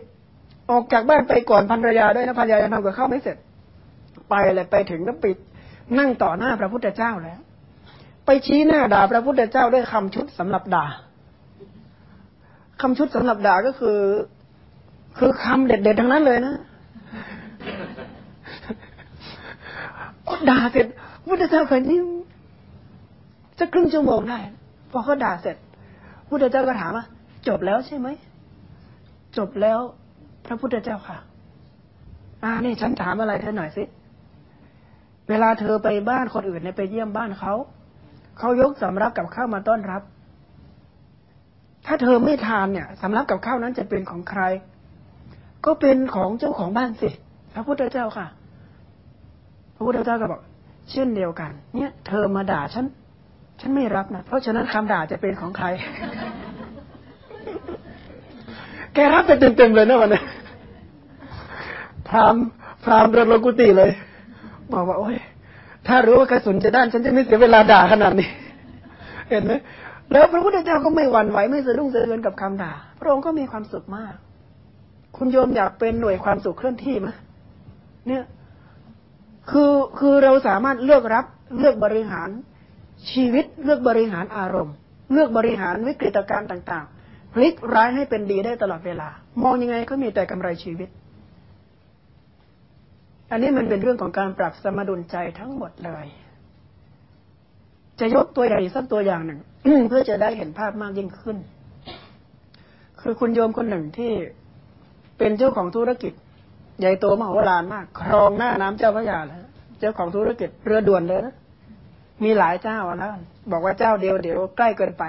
ออกจากบ้านไปก่อนพันรยาด้วยนะพันรยายังทำกับข้าวไม่เสร็จ ไปเลยไปถึงก็ปิด นั่งต่อหน้าพระพุทธเจ้าแล้ว ไปชี้หน้าด่าพระพุทธเจ้าด้วยคำชุดสำหรับด่าคำชุดสำหรับด่าก็คือ คือคำเด็ดๆทั้งนั้นเลยนะ ก็ด่าเสร็จพุทธเจ้าเคยนิ่มจะครึ่งชั่วโมงได้ พอเขาด่าเสร็จพุทธเจ้าก็ถามว่าจบแล้วใช่ไหม จบแล้ว พระพุทธเจ้าค่ะ อ่านี่ฉันถามอะไรเธอหน่อยสิ เวลาเธอไปบ้านคนอื่นเนี่ยไปเยี่ยมบ้านเขา เขายกสำรับกับข้าวมาต้อนรับ ถ้าเธอไม่ทานเนี่ยสำรับกับข้าวนั้นจะเป็นของใคร ก็เป็นของเจ้าของบ้านสิ พระพุทธเจ้าค่ะ พระพุทธเจ้าก็บอกเช่นเดียวกัน เนี่ย เธอมาด่าฉัน ฉันไม่รับนะ เพราะฉะนั้นคำด่าจะเป็นของใคร แกรับไปเต็มๆเลยนะวันนี้พรามพรามเดินลงกุฏิเลย บอกว่า โอ้ย ถ้ารู้ว่ากระสุนจะด้านฉันจะไม่เสียเวลาด่าขนาดนี้ เห็นไหมแล้วพระพุทธเจ้าก็ไม่หวั่นไหวไม่สะดุ้งสะเทือนกับคำด่า พระองค์ก็มีความสุขมาก คุณโยมอยากเป็นหน่วยความสุขเคลื่อนที่ไหมเนี่ย คือคือเราสามารถเลือกรับเลือกบริหารชีวิตเลือกบริหารอารมณ์ เลือกบริหารวิกฤตการณ์ต่างๆพลิกร้ายให้เป็นดีได้ตลอดเวลา มองยังไงก็มีแต่กำไรชีวิต อันนี้มันเป็นเรื่องของการปรับสมดุลใจทั้งหมดเลย จะยกตัวอย่างสักตัวอย่างหนึ่งเพื่อจะได้เห็นภาพมากยิ่งขึ้น คือคุณโยมคนหนึ่งที่เป็นเจ้าของธุรกิจ ใหญ่โตมโหฬารมาก ครองหน้าน้ำเจ้าพระยาแล้วเจ้าของธุรกิจเรือด่วนเลยนะมีหลายเจ้าแล้วบอกว่าเจ้าเดียวเดี๋ยวใกล้เกินไป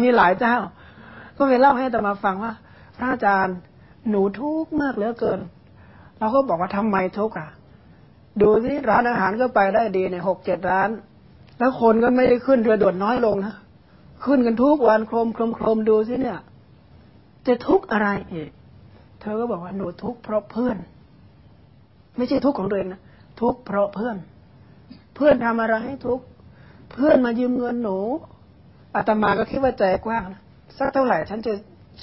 มีหลายเจ้า ก็ไปเล่าให้ตมาฟังว่า พระอาจารย์หนูทุกข์มากเหลือเกิน เราก็บอกว่าทำไมทุกข์อะ ดูสิร้านอาหารก็ไปได้ดีในหกเจ็ดร้าน แล้วคนก็ไม่ได้ขึ้นเรือด่วนน้อยลงนะขึ้นกันทุกวันโครมโครมโครมดูสิเนี่ย จะทุกข์อะไรอีก เธอก็บอกว่าหนูทุกข์เพราะเพื่อน ไม่ใช่ทุกข์ของตัวเองนะทุกข์เพราะเพื่อน เพื่อนทำอะไรให้ทุกข์เพื่อนมายืมเงินหนูอาตมาก็คิดว่าใจกว้างนะสักเท่าไหร่ฉันจะ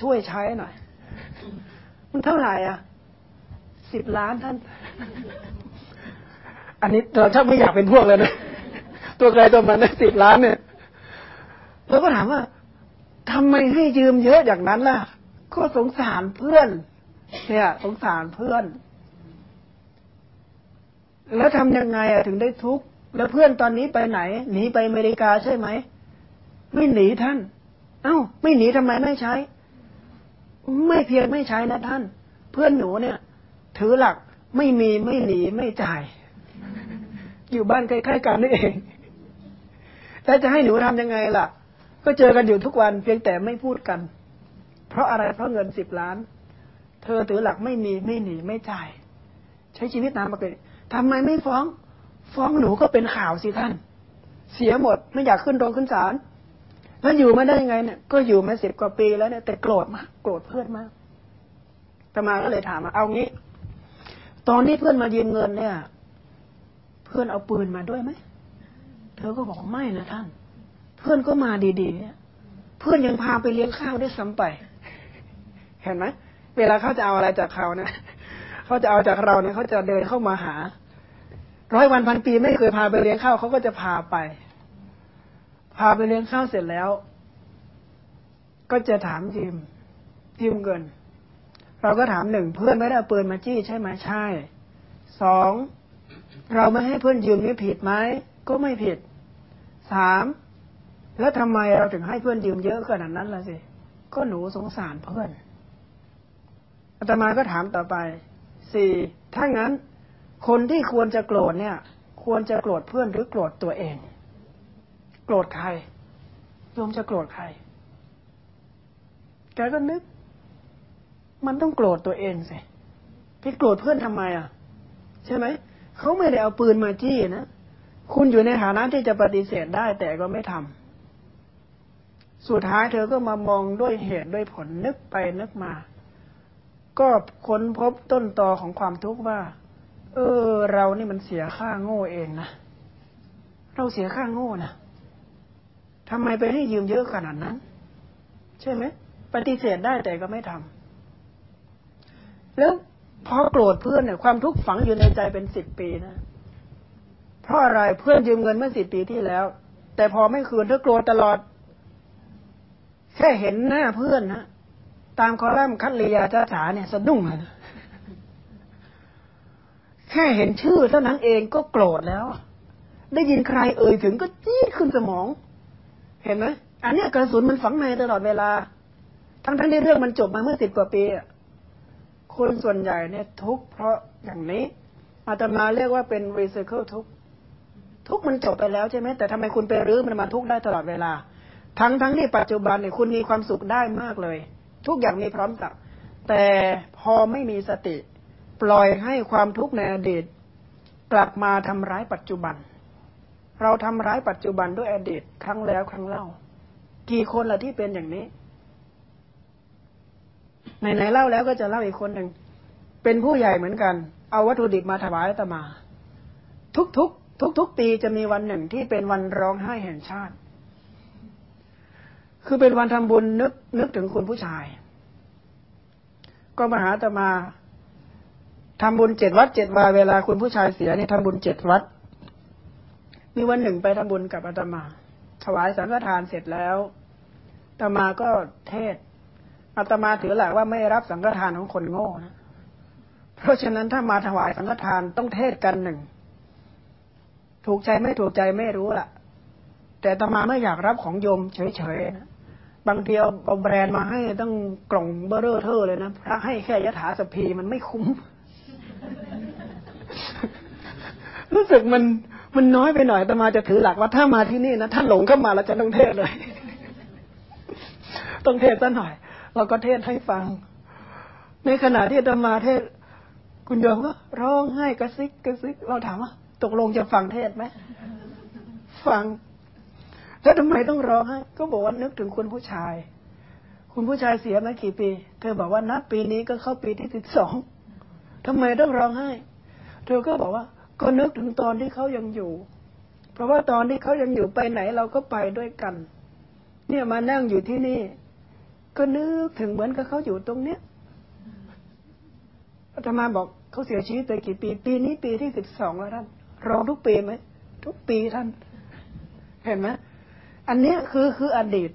ช่วยใช้หน่อย มันเท่าไหร่อะสิบล้านท่าน อันนี้เราชักไม่อยากเป็นพวกเลยนะตัวใครตัวมันได้สิบล้านเนี่ยเราก็ถามว่าทำไมให้ยืมเยอะอย่างนั้นล่ะ ก็สงสารเพื่อน เนี่ยสงสารเพื่อน แล้วทำยังไงอะถึงได้ทุกข์แล้วเพื่อนตอนนี้ไปไหนหนีไปอเมริกาใช่ไหมไม่หนีท่าน เอ้า ไม่หนีทำไมไม่ใช้ ไม่เพียงไม่ใช้นะท่าน เพื่อนหนูเนี่ย ถือหลักไม่มีไม่หนีไม่จ่าย อยู่บ้านใกล้ๆกันนี่เองแล้วจะให้หนูทำยังไงล่ะ ก็เจอกันอยู่ทุกวันเพียงแต่ไม่พูดกัน เพราะอะไรเพราะเงินสิบล้าน เธอถือหลักไม่มีไม่หนีไม่จ่าย ใช้ชีวิตตามปกติทำไมไม่ฟ้อง ฟ้องหนูก็เป็นข่าวสิท่าน เสียหมดไม่อยากขึ้นโรงขึ้นศาลแล้วอยู่มาได้ยังไงเนี่ย ก็อยู่มาสิบกว่าปีแล้วเนี่ยแต่โกรธมากโกรธเพื่อนมากตมาก็เลยถามมาเอางี้ ตอนนี้เพื่อนมายืมเงินเนี่ย เพื่อนเอาปืนมาด้วยไหมเธอก็บอกไม่นะท่าน เพื่อนก็มาดีๆเนี่ย เพื่อนยังพาไปเลี้ยงข้าวได้ซ้ำไป เห็นไหม เวลาเขาจะเอาอะไรจากเขานะเขาจะเอาจากเราเนี่ยเขาจะเดินเข้ามาหา ร้อยวันพันปีไม่เคยพาไปเลี้ยงข้าวเขาก็จะพาไป พาไปเลี้ยงข้าวเสร็จแล้ว ก็จะถามยืมยืมเงิน เราก็ถามหนึ่งเพื่อนไม่ได้เอาปืนมาจี้ใช่ไหมใช่สองเราไม่ให้เพื่อนยืมนี่ผิดไหมก็ไม่ผิดสามแล้วทำไมเราถึงให้เพื่อนยืมเยอะขนาดนั้นล่ะสิก็หนูสงสารเพื่อน อาตมาก็ถามต่อไปสี่ถ้างั้น คนที่ควรจะโกรธเนี่ย ควรจะโกรธเพื่อนหรือโกรธตัวเอง โกรธใครโยมจะโกรธใครแกก็นึก มันต้องโกรธตัวเองสิไปโกรธเพื่อนทำไมอะ ใช่ไหมเขาไม่ได้เอาปืนมาจี้นะคุณอยู่ในฐานะที่จะปฏิเสธได้แต่ก็ไม่ทำสุดท้ายเธอก็มามองด้วยเหตุด้วยผลนึกไปนึกมา ก็ค้นพบต้นตอของความทุกข์ว่า เออ เรานี่มันเสียค่าโง่เองนะ เราเสียค่าโง่นะทำไมไปให้ยืมเยอะขนาดนั้น ใช่ไหมปฏิเสธได้แต่ก็ไม่ทำแล้วพอโกรธเพื่อนเนี่ย ความทุกข์ฝังอยู่ในใจเป็นสิบปีนะเพราะอะไรเพื่อนยืมเงินเมื่อสิบปีที่แล้ว แต่พอไม่คืนเธอโกรธตลอด แค่เห็นหน้าเพื่อนนะ ตามคอลัมน์คัตลียาจ้าฉาเนี่ยสะดุ้งเลยแค่เห็นชื่อเท่านั้นเองก็โกรธแล้ว ได้ยินใครเอ่ยถึงก็จี้ขึ้นสมอง เห็นไหมอันนี้กระสุนมันฝังในตลอดเวลา ทั้งทั้งที่เรื่องมันจบมาเมื่อสิบกว่าปีคนส่วนใหญ่เนี่ย ทุกเพราะอย่างนี้ อาตมาเรียกว่าเป็นรีไซเคิลทุกทุกมันจบไปแล้วใช่ไหมแต่ทำไมคุณไปรื้อมันมาทุกได้ตลอดเวลา ทั้งทั้งที่ปัจจุบันเนี่ยคุณมีความสุขได้มากเลย ทุกอย่างมีพร้อมสัก แต่พอไม่มีสติ ปล่อยให้ความทุกข์ในอดีต กลับมาทำร้ายปัจจุบัน เราทำร้ายปัจจุบันด้วยอดีตครั้งแล้วครั้งเล่า กี่คนละที่เป็นอย่างนี้ไหนๆเล่าแล้วก็จะเล่าอีกคนหนึ่งเป็นผู้ใหญ่เหมือนกัน เอาวัตถุดิบมาถวายตมา ทุกๆทุกๆปีจะมีวันหนึ่งที่เป็นวันร้องไห้แห่งชาติ คือเป็นวันทำบุญนึกนึกถึงคุณผู้ชาย ก็มาหาตมาทำบุญเจ็ดวัดเจ็ดวาเวลาคุณผู้ชายเสียเนี่ยทำบุญเจ็ดวัด มีวันหนึ่งไปทำบุญกับอาตมา ถวายสังฆทานเสร็จแล้วอาตมาก็เทศอาตมาถือหลักว่าไม่รับสังฆทานของคนโง่นะเพราะฉะนั้นถ้ามาถวายสังฆทานต้องเทศกันหนึ่ง ถูกใจไม่ถูกใจไม่รู้ล่ะ อาตมาไม่อยากรับของโยมเฉยๆนะ บางทีเอาแบรนด์มาให้ต้องกล่องเบอร์เรอร์เทอร์เลยนะพระให้แค่ยถาสัพพีมันไม่คุ้ม รู้สึกมันมันน้อยไปหน่อยอาตมาจะถือหลักว่าถ้ามาที่นี่นะถ้าหลงเข้ามาเราจะต้องเทศน์เลย ต้องเทศน์ซะหน่อย เราก็เทศน์ให้ฟัง ในขณะที่อาตมาเทศน์ คุณโยมก็ร้องไห้กระซิกกระซิก เราถามว่าตกลงจะฟังเทศไหมฟัง แล้วทำไมต้องร้องไห้ก็บอกว่านึกถึงคุณผู้ชาย คุณผู้ชายเสียมากี่ปี เธอบอกว่านับปีนี้ก็เข้าปีที่สิบสองทำไมต้องร้องไห้ เธอก็บอกว่า ก็นึกถึงตอนที่เขายังอยู่ เพราะว่าตอนที่เขายังอยู่ไปไหนเราก็ไปด้วยกัน เนี่ยมานั่งอยู่ที่นี่ ก็นึกถึงเหมือนกับเขาอยู่ตรงเนี้ยอาตมาบอกเขาเสียชีวิตไปกี่ปี ปีนี้ปีที่สิบสองแล้วท่านร้องทุกปีไหมทุกปีท่าน เห็นไหม อันนี้คือคืออดีต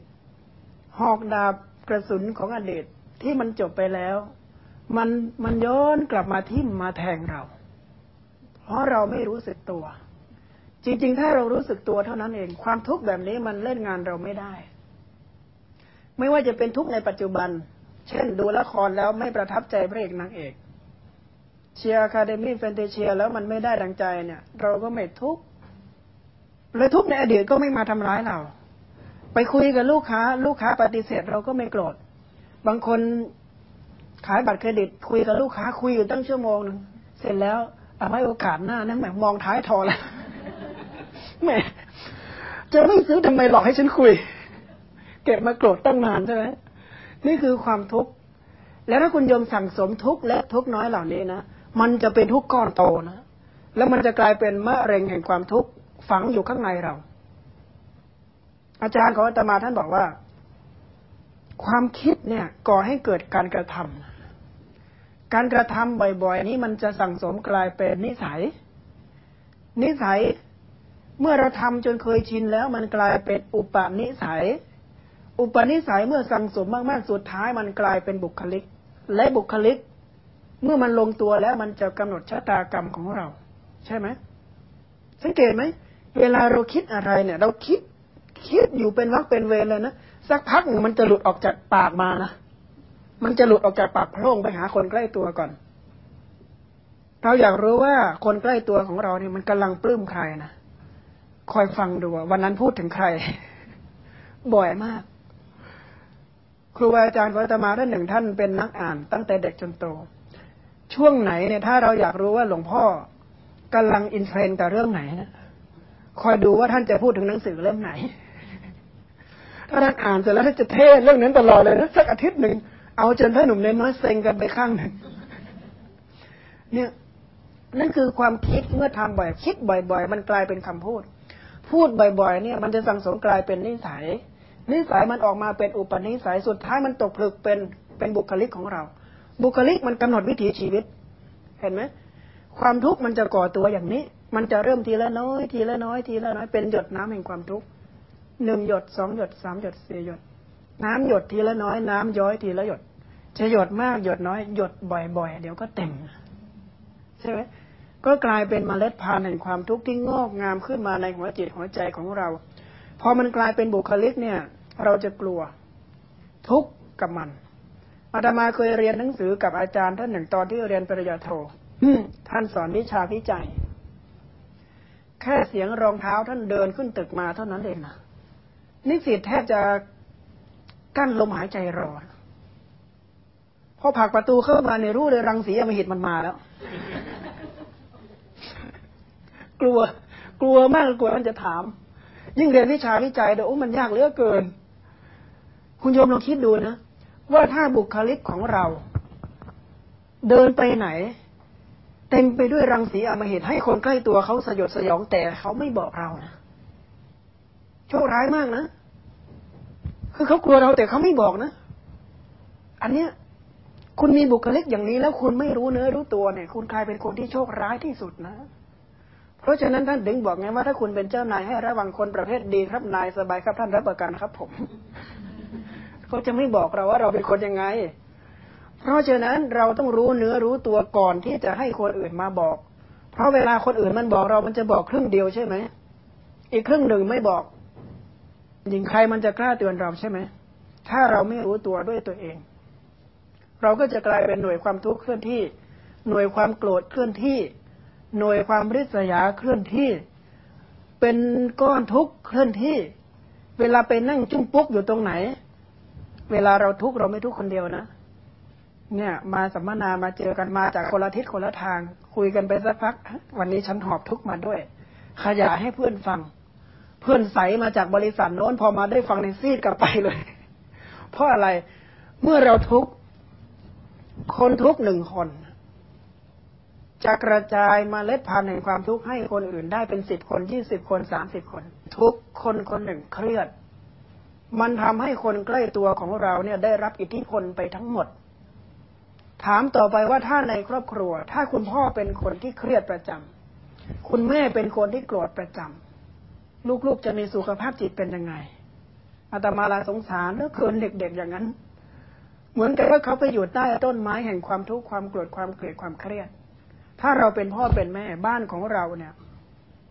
หอกดาบกระสุนของอดีตที่มันจบไปแล้ว มันมันย้อนกลับมาทิ่มมาแทงเรา เพราะเราไม่รู้สึกตัว จริง ๆ ถ้าเรารู้สึกตัวเท่านั้นเอง ความทุกข์แบบนี้มันเล่นงานเราไม่ได้ ไม่ว่าจะเป็นทุกข์ในปัจจุบัน เช่น ดูละครแล้วไม่ประทับใจพระเอกนางเอกเชียร์ Academy Fantasia แล้วมันไม่ได้ดังใจเนี่ย เราก็ไม่ทุกข์เลยทุกข์ในอดีตก็ไม่มาทำร้ายเรา ไปคุยกับลูกค้า ลูกค้าปฏิเสธเราก็ไม่โกรธ บางคนขายบัตรเครดิต คุยกับลูกค้าคุยอยู่ตั้งชั่วโมงหนึ่งเสร็จแล้วเอาไว้โอกาสหน้านั่นแหมมองท้ายทอยแล้วแหมจะไม่ซื้อทำไมหลอกให้ฉันคุย เก็บมาโกรธตั้งนานใช่ไหมนี่คือความทุกข์แล้วถ้าคุณโยมสั่งสมทุกข์และทุกข์น้อยเหล่านี้นะมันจะเป็นทุกข์ก้อนโตนะแล้วมันจะกลายเป็นมะเร็งแห่งความทุกข์ฝังอยู่ข้างในเรา อาจารย์ของอาตมาท่านบอกว่า ความคิดเนี่ย ก่อให้เกิดการกระทำการกระทำบ่อย ๆ นี้มันจะสั่งสมกลายเป็นนิสัย นิสัยเมื่อเราทำจนเคยชินแล้ว มันกลายเป็นอุปนิสัย อุปนิสัยเมื่อสังสมมากๆสุดท้าย มันกลายเป็นบุคลิก และบุคลิก เมื่อมันลงตัวแล้วมันจะกำหนดชะตากรรมของเรา ใช่ไหมสังเกตไหมเวลาเราคิดอะไรเนี่ย เราคิด คิดอยู่เป็นวักเป็นเวรเลยนะสักพักหนึ่งมันจะหลุดออกจากปากมานะมันจะหลุดออกจากปากโพร่งไปหาคนใกล้ตัวก่อน เราอยากรู้ว่าคนใกล้ตัวของเราเนี่ยมันกำลังปลื้มใครนะคอยฟังดูวันนั้นพูดถึงใคร บ่อยมาก ครูอาจารย์วัตมาท่านหนึ่งท่านเป็นนักอ่าน ตั้งแต่เด็กจนโต ช่วงไหนเนี่ย ถ้าเราอยากรู้ว่าหลวงพ่อกำลังอินเทรนกับเรื่องไหนนะคอยดูว่าท่านจะพูดถึงหนังสือเล่มไหน ถ้าท่านอ่านเสร็จแล้วท่านจะเทศเรื่องนั้นตลอดเลยนะสักอาทิตย์หนึ่งเอาจนท่านหนุ่มเน้นน้อยเซ็งกันไปข้างหนึ่งเนี่ยนั่นคือความคิดเมื่อทำบ่อย คิดบ่อย ๆ มันกลายเป็นคำพูด พูดบ่อย ๆ เนี่ย มันจะสังสมกลายเป็นนิสัย นิสัยมันออกมาเป็นอุปนิสัยสุดท้ายมันตกผลึกเป็นเป็นบุคลิกของเรา บุคลิกมันกำหนดวิถีชีวิต เห็นไหมความทุกข์มันจะก่อตัวอย่างนี้ มันจะเริ่มทีละน้อย ทีละน้อย ทีละน้อยเป็นหยดน้ำแห่งความทุกข์ หนึ่งหยดสองหยดสามหยดสี่หยด น้ำหยดทีละน้อยน้ำย้อยทีละหยดจะหยดมากหยดน้อยหยดบ่อยๆ เดี๋ยวก็เต็มใช่ไหมก็กลายเป็นเมล็ดพันธุ์แห่งความทุกข์ที่งอกงามขึ้นมาในหัวจิตหัวใจของเรา พอมันกลายเป็นบุคลิกเนี่ย เราจะกลัว ทุกข์กับมันอาตมาเคยเรียนหนังสือกับอาจารย์ท่านหนึ่งตอนที่เรียนปริญญาโทท่านสอนวิชาวิจัย แค่เสียงรองเท้าท่านเดินขึ้นตึกมาเท่านั้นเองนะ นิสิตแทบจะกั้นลมหายใจรอพอผลักประตูเข้ามาในรู้เลยรังสีอมหิตมันมาแล้ว กลัว กลัวมากกลัวมันจะถาม ยิ่งเรียนวิชาวิจัยเดี๋ยวโอ้มันยากเหลือเกิน คุณโยมลองคิดดูนะ ว่าถ้าบุคลิกของเรา เดินไปไหน เต็มไปด้วยรังสีอมหิตให้คนใกล้ตัวเขาสยดสยองแต่เขาไม่บอกเรานะ โชคร้ายมากนะ คือเขากลัวเราแต่เขาไม่บอกนะ อันเนี้ย คุณมีบุคลิกอย่างนี้ แล้วคุณไม่รู้เนื้อรู้ตัวเนี่ย คุณกลายเป็นคนที่โชคร้ายที่สุดนะ เพราะฉะนั้นท่านถึงบอกไงว่าถ้าคุณเป็นเจ้านายให้ระวังคนประเภทดีครับนายสบายครับท่านรับประกันครับผมเขาจะไม่บอกเราว่าเราเป็นคนยังไง เพราะฉะนั้นเราต้องรู้เนื้อรู้ตัวก่อนที่จะให้คนอื่นมาบอก เพราะเวลาคนอื่นมันบอกเรา มันจะบอกครึ่งเดียวใช่ไหมอีกครึ่งหนึ่งไม่บอก ยิงใครมันจะกล้าเตือนเราใช่ไหม ถ้าเราไม่รู้ตัวด้วยตัวเอง เราก็จะกลายเป็นหน่วยความทุกข์เคลื่อนที่ หน่วยความโกรธเคลื่อนที่ หน่วยความริษยาเคลื่อนที่ เป็นก้อนทุกข์เคลื่อนที่ เวลาไปนั่งจุ้งปุ๊กอยู่ตรงไหน เวลาเราทุกข์เราไม่ทุกข์คนเดียวนะเนี่ยมาสัมมนามาเจอกันมาจากคนละทิศคนละทาง คุยกันไปสักพัก วันนี้ฉันหอบทุกมาด้วย ขยายให้เพื่อนฟัง เพื่อนใสมาจากบริษัทโน้นพอมาได้ฟังในซีดกลับไปเลย เพราะอะไรเมื่อเราทุกคนทุกหนึ่งคนจะกระจายมาเล็ดพันแห่งความทุกข์ให้คนอื่นได้เป็นสิบคนยี่สิบคนสามสิบคน ทุกคนคนหนึ่งเครียด มันทำให้คนใกล้ตัวของเราเนี่ยได้รับอิทธิพลไปทั้งหมด ถามต่อไปว่าถ้าในครอบครัว ถ้าคุณพ่อเป็นคนที่เครียดประจำคุณแม่เป็นคนที่โกรธประจำ ลูกๆจะมีสุขภาพจิตเป็นยังไงอาตมาลาสงสารเลือกเกินเด็ก ๆ อย่างนั้น เหมือนกับว่าเขาไปอยู่ใต้ต้นไม้แห่งความทุกข์ความโกรธความเกลียดความเครียด ถ้าเราเป็นพ่อเป็นแม่บ้านของเราเนี่ย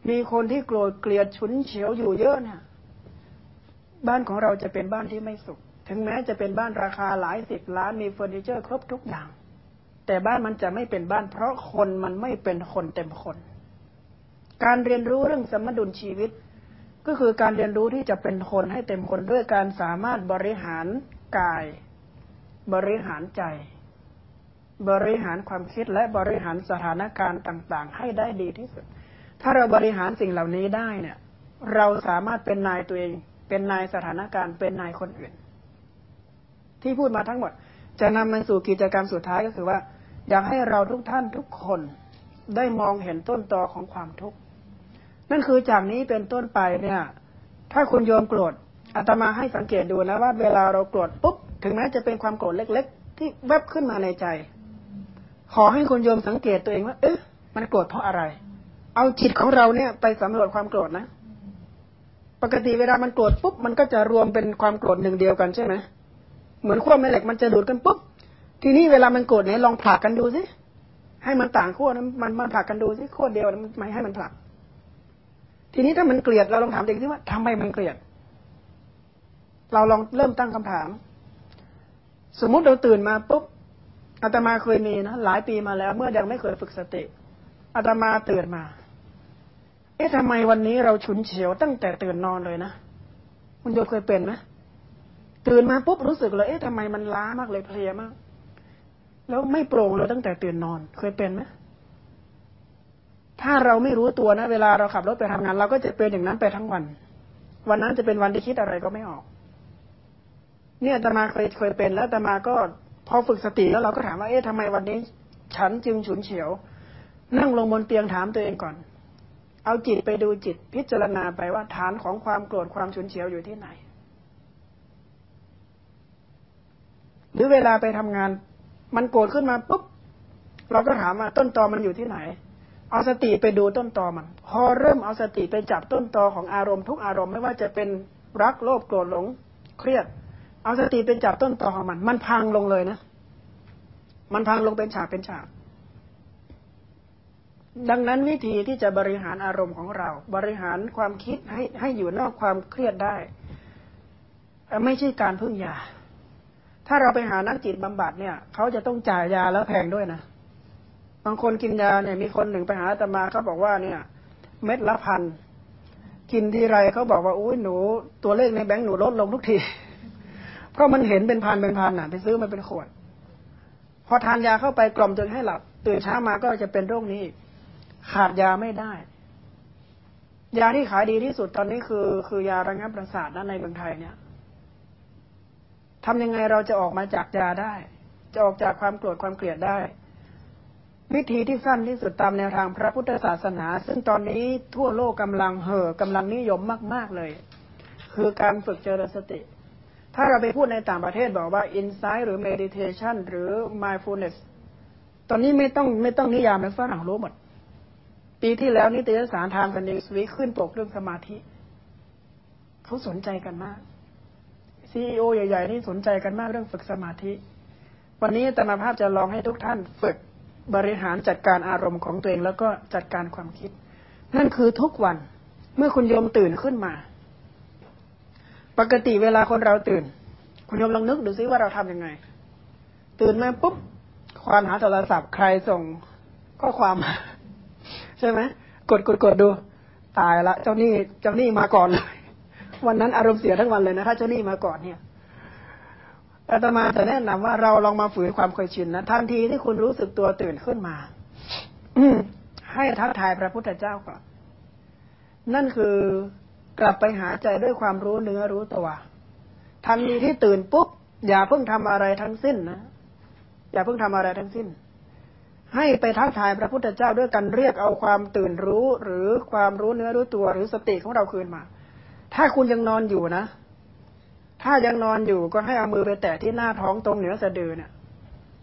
มีคนที่โกรธเกลียดฉุนเฉียวอยู่เยอะเนี่ยบ้านของเราจะเป็นบ้านที่ไม่สุข ถึงแม้จะเป็นบ้านราคาหลายสิบล้านมีเฟอร์นิเจอร์ครบทุกอย่าง แต่บ้านมันจะไม่เป็นบ้าน เพราะคนมันไม่เป็นคนเต็มคน การเรียนรู้เรื่องสมดุลชีวิต ก็คือการเรียนรู้ที่จะเป็นคนให้เต็มคนด้วยการสามารถบริหารกาย บริหารใจ บริหารความคิดและบริหารสถานการณ์ต่าง ๆ ให้ได้ดีที่สุด ถ้าเราบริหารสิ่งเหล่านี้ได้เนี่ย เราสามารถเป็นนายตัวเอง เป็นนายสถานการณ์ เป็นนายคนอื่น ที่พูดมาทั้งหมด จะนำมาสู่กิจกรรมสุดท้ายก็คือว่า อยากให้เราทุกท่านทุกคนได้มองเห็นต้นตอของความทุกข์ นั่นคือจากนี้เป็นต้นไปเนี่ย ถ้าคุณโยมโกรธอาตมาให้สังเกตดูนะว่าเวลาเราโกรธปุ๊บถึงแม้จะเป็นความโกรธเล็ก ๆ ที่แวบขึ้นมาในใจ ขอให้คุณโยมสังเกตตัวเองว่า เอ๊ะมันโกรธเพราะอะไร เอาจิตของเราเนี่ยไปสำรวจความโกรธนะ ปกติเวลามันโกรธปุ๊บมันก็จะรวมเป็นความโกรธหนึ่งเดียวกันใช่ไหมเหมือนขั้วแม่เหล็กมันจะดูดกันปุ๊บทีนี้เวลามันโกรธเนี่ยลองผลักกันดูสิให้มันต่างขั้วนั้นมันมันผลักกันดูสิขั้วเดียวมันไม่ให้มันผลัก ทีนี้ถ้ามันเกลียดเราลองถามเด็กสิว่าทำไมมันเกลียด เราลองเริ่มตั้งคำถาม สมมุติเราตื่นมาปุ๊บอาตมาเคยมีนะหลายปีมาแล้ว เมื่อยังไม่เคยฝึกสติอาตมาตื่นมา เอ๊ะทำไมวันนี้เราฉุนเฉียวตั้งแต่ตื่นนอนเลยนะคุณโยเคยเป็นไหมตื่นมาปุ๊บรู้สึกเลยเอ๊ะทำไมมันล้ามากเลยเพลียมาก แล้วไม่โปร่งเลยตั้งแต่ตื่นนอน เคยเป็นไหม ถ้าเราไม่รู้ตัวนะ เวลาเราขับรถไปทำงาน เราก็จะเป็นอย่างนั้นไปทั้งวัน วันนั้นจะเป็นวันที่คิดอะไรก็ไม่ออก เนี่ยตมาเคยเคยเป็น แล้วตมาก็พอฝึกสติแล้วเราก็ถามว่าเอ๊ะทำไมวันนี้ ฉันจึงฉุนเฉียว นั่งลงบนเตียงถามตัวเองก่อน เอาจิตไปดูจิตพิจารณาไปว่าฐานของความโกรธความฉุนเฉียวอยู่ที่ไหน หรือเวลาไปทำงาน มันโกรธขึ้นมาปุ๊บเราก็ถามว่าต้นตอมันอยู่ที่ไหน เอาสติไปดูต้นตอมัน พอเริ่มเอาสติไปจับต้นตอของอารมณ์ทุกอารมณ์ไม่ว่าจะเป็นรักโลภโกรธหลงเครียด เอาสติไปจับต้นตอของมัน มันพังลงเลยนะ มันพังลงเป็นฉากเป็นฉาก ดังนั้นวิธีที่จะบริหารอารมณ์ของเรา บริหารความคิดให้ให้อยู่นอกความเครียดได้ ไม่ใช่การพึ่งยา ถ้าเราไปหานักจิตบำบัดเนี่ยเขาจะต้องจ่ายยาแล้วแพงด้วยนะ บางคนกินยาเนี่ยมีคนหนึ่งไปหาตมาเขาบอกว่าเนี่ย เม็ดละพันกินทีไรเขาบอกว่าอุ้ยหนู ตัวเลขในแบงค์หนูลดลงทุกที เพราะมันเห็นเป็นพันเป็นพันน่ะ ไปซื้อมาเป็นขวด พอทานยาเข้าไปกล่อมจนให้หลับ ตื่นเช้ามาก็จะเป็นโรคนี้ ขาดยาไม่ได้ ยาที่ขายดีที่สุดตอนนี้คือ คือยาระงับประสาทนะในเมืองไทยเนี่ยทำยังไงเราจะออกมาจากยาได้ จะออกจากความโกรธความเกลียดได้ วิธีที่สั้นที่สุดตามแนวทางพระพุทธศาสนา ซึ่งตอนนี้ทั่วโลกกำลังเห่อกำลังนิยมมาก ๆเลย คือการฝึกเจริญสติ ถ้าเราไปพูดในต่างประเทศบอกว่า insight หรือ meditation หรือ mindfulness ตอนนี้ไม่ต้องไม่ต้องนิยามแล้วฝรั่งรู้หมด ปีที่แล้วนิตยสารทางกันนิวสวีขึ้นปกเรื่องสมาธิเขาสนใจกันมากซีอใหญ่ ๆ นี่สนใจกันมากเรื่องฝึกสมาธิ วันนี้แต่มาภาพจะลองให้ทุกท่านฝึก บริหารจัดการอารมณ์ของตัวเองแล้วก็จัดการความคิด นั่นคือทุกวันเมื่อคุณโยมตื่นขึ้นมา ปกติเวลาคนเราตื่น คุณโยมลองนึกดูซิว่าเราทํำยังไง ตื่นมาปุ๊บควานหาโทรศัพท์ ใครส่งข้อความใช่ไหมกดกดกดดู ตายละ เจ้านี่เจ้านี่มาก่อนเลยวันนั้นอารมณ์เสียทั้งวันเลยนะถ้าเจ้านี่มาก่อนเนี่ย อาตมาจะแนะนำว่าเราลองมาฝืนความเคยชินนะทันทีที่คุณรู้สึกตัวตื่นขึ้นมาให้ทักทายพระพุทธเจ้าก่อน นั่นคือกลับไปหาใจด้วยความรู้เนื้อรู้ตัวทันทีที่ตื่นปุ๊บอย่าเพิ่งทำอะไรทั้งสิ้นนะอย่าเพิ่งทำอะไรทั้งสิ้น ให้ไปทักทายพระพุทธเจ้าด้วยกันเรียกเอาความตื่นรู้หรือความรู้เนื้อรู้ตัวหรือสติของเราคืนมา ถ้าคุณยังนอนอยู่นะ ถ้ายังนอนอยู่ก็ให้เอามือไปแตะที่หน้าท้องตรงเหนือสะดือเนี่ย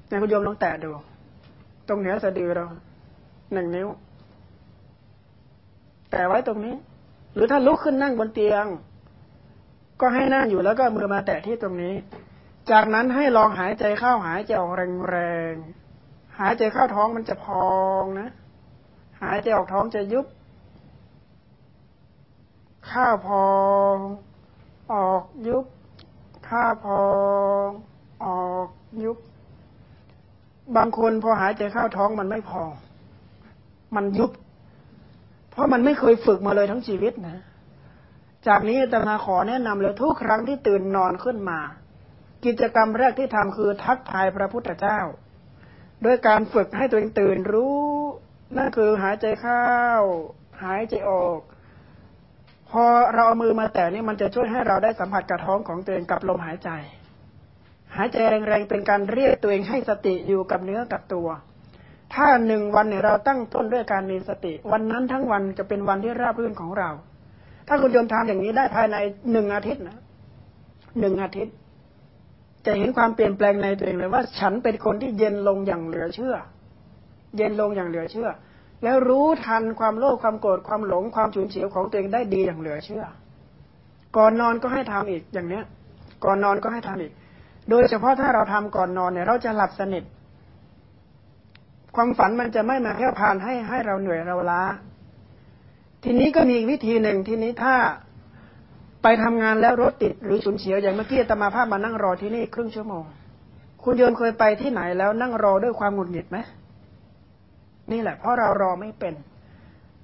นายคุณโยมลองแตะดู ตรงเหนือสะดือเราหนึ่งนิ้ว แตะไว้ตรงนี้ หรือถ้าลุกขึ้นนั่งบนเตียง ก็ให้นั่งอยู่แล้วก็มือมาแตะที่ตรงนี้ จากนั้นให้ลองหายใจเข้าหายใจออกแรงๆหายใจเข้าท้องมันจะพองนะหายใจออกท้องจะยุบข้าพองออกยุบ ถ้าพอออกยุบ บางคนพอหายใจเข้าท้องมันไม่พอ มันยุบ เพราะมันไม่เคยฝึกมาเลยทั้งชีวิตนะ จากนี้จะมาขอแนะนำเลยทุกครั้งที่ตื่นนอนขึ้นมา กิจกรรมแรกที่ทำคือทักทายพระพุทธเจ้าด้วยการฝึกให้ตัวเองตื่นรู้ นั่นคือหายใจเข้า หายใจออก พอเราเอามือมาแตะนี่มันจะช่วยให้เราได้สัมผัสกับท้องของตัวเองกับลมหายใจ หายใจแรงๆเป็นการเรียกตัวเองให้สติอยู่กับเนื้อกับตัว ถ้าหนึ่งวันเนี่ยเราตั้งต้นด้วยการมีสติ วันนั้นทั้งวันจะเป็นวันที่ราบรื่นของเรา ถ้าคุณโยมทำอย่างนี้ได้ภายในหนึ่งอาทิตย์นะหนึ่งอาทิตย์ จะเห็นความเปลี่ยนแปลงในตัวเองเลยว่า ฉันเป็นคนที่เย็นลงอย่างเหลือเชื่อ เย็นลงอย่างเหลือเชื่อ แล้วรู้ทันความโลภความโกรธความหลงความฉุนเฉียวของตัวเองได้ดีอย่างเหลือเชื่อ ก่อนนอนก็ให้ทำอีกอย่างเนี้ย ก่อนนอนก็ให้ทำอีก โดยเฉพาะถ้าเราทำก่อนนอนเนี่ย เราจะหลับสนิท ความฝันมันจะไม่มาแค่ผ่านให้ให้เราเหนื่อยเราล้า ทีนี้ก็มีวิธีหนึ่งทีนี้ถ้าไปทำงานแล้วรถติดหรือฉุนเฉียวอย่างเมื่อกี้ตมาภาพมานั่งรอที่นี่ครึ่งชั่วโมง คุณโยมเคยไปที่ไหนแล้วนั่งรอด้วยความหงุดหงิดไหม นี่แหละเพราะเรารอไม่เป็น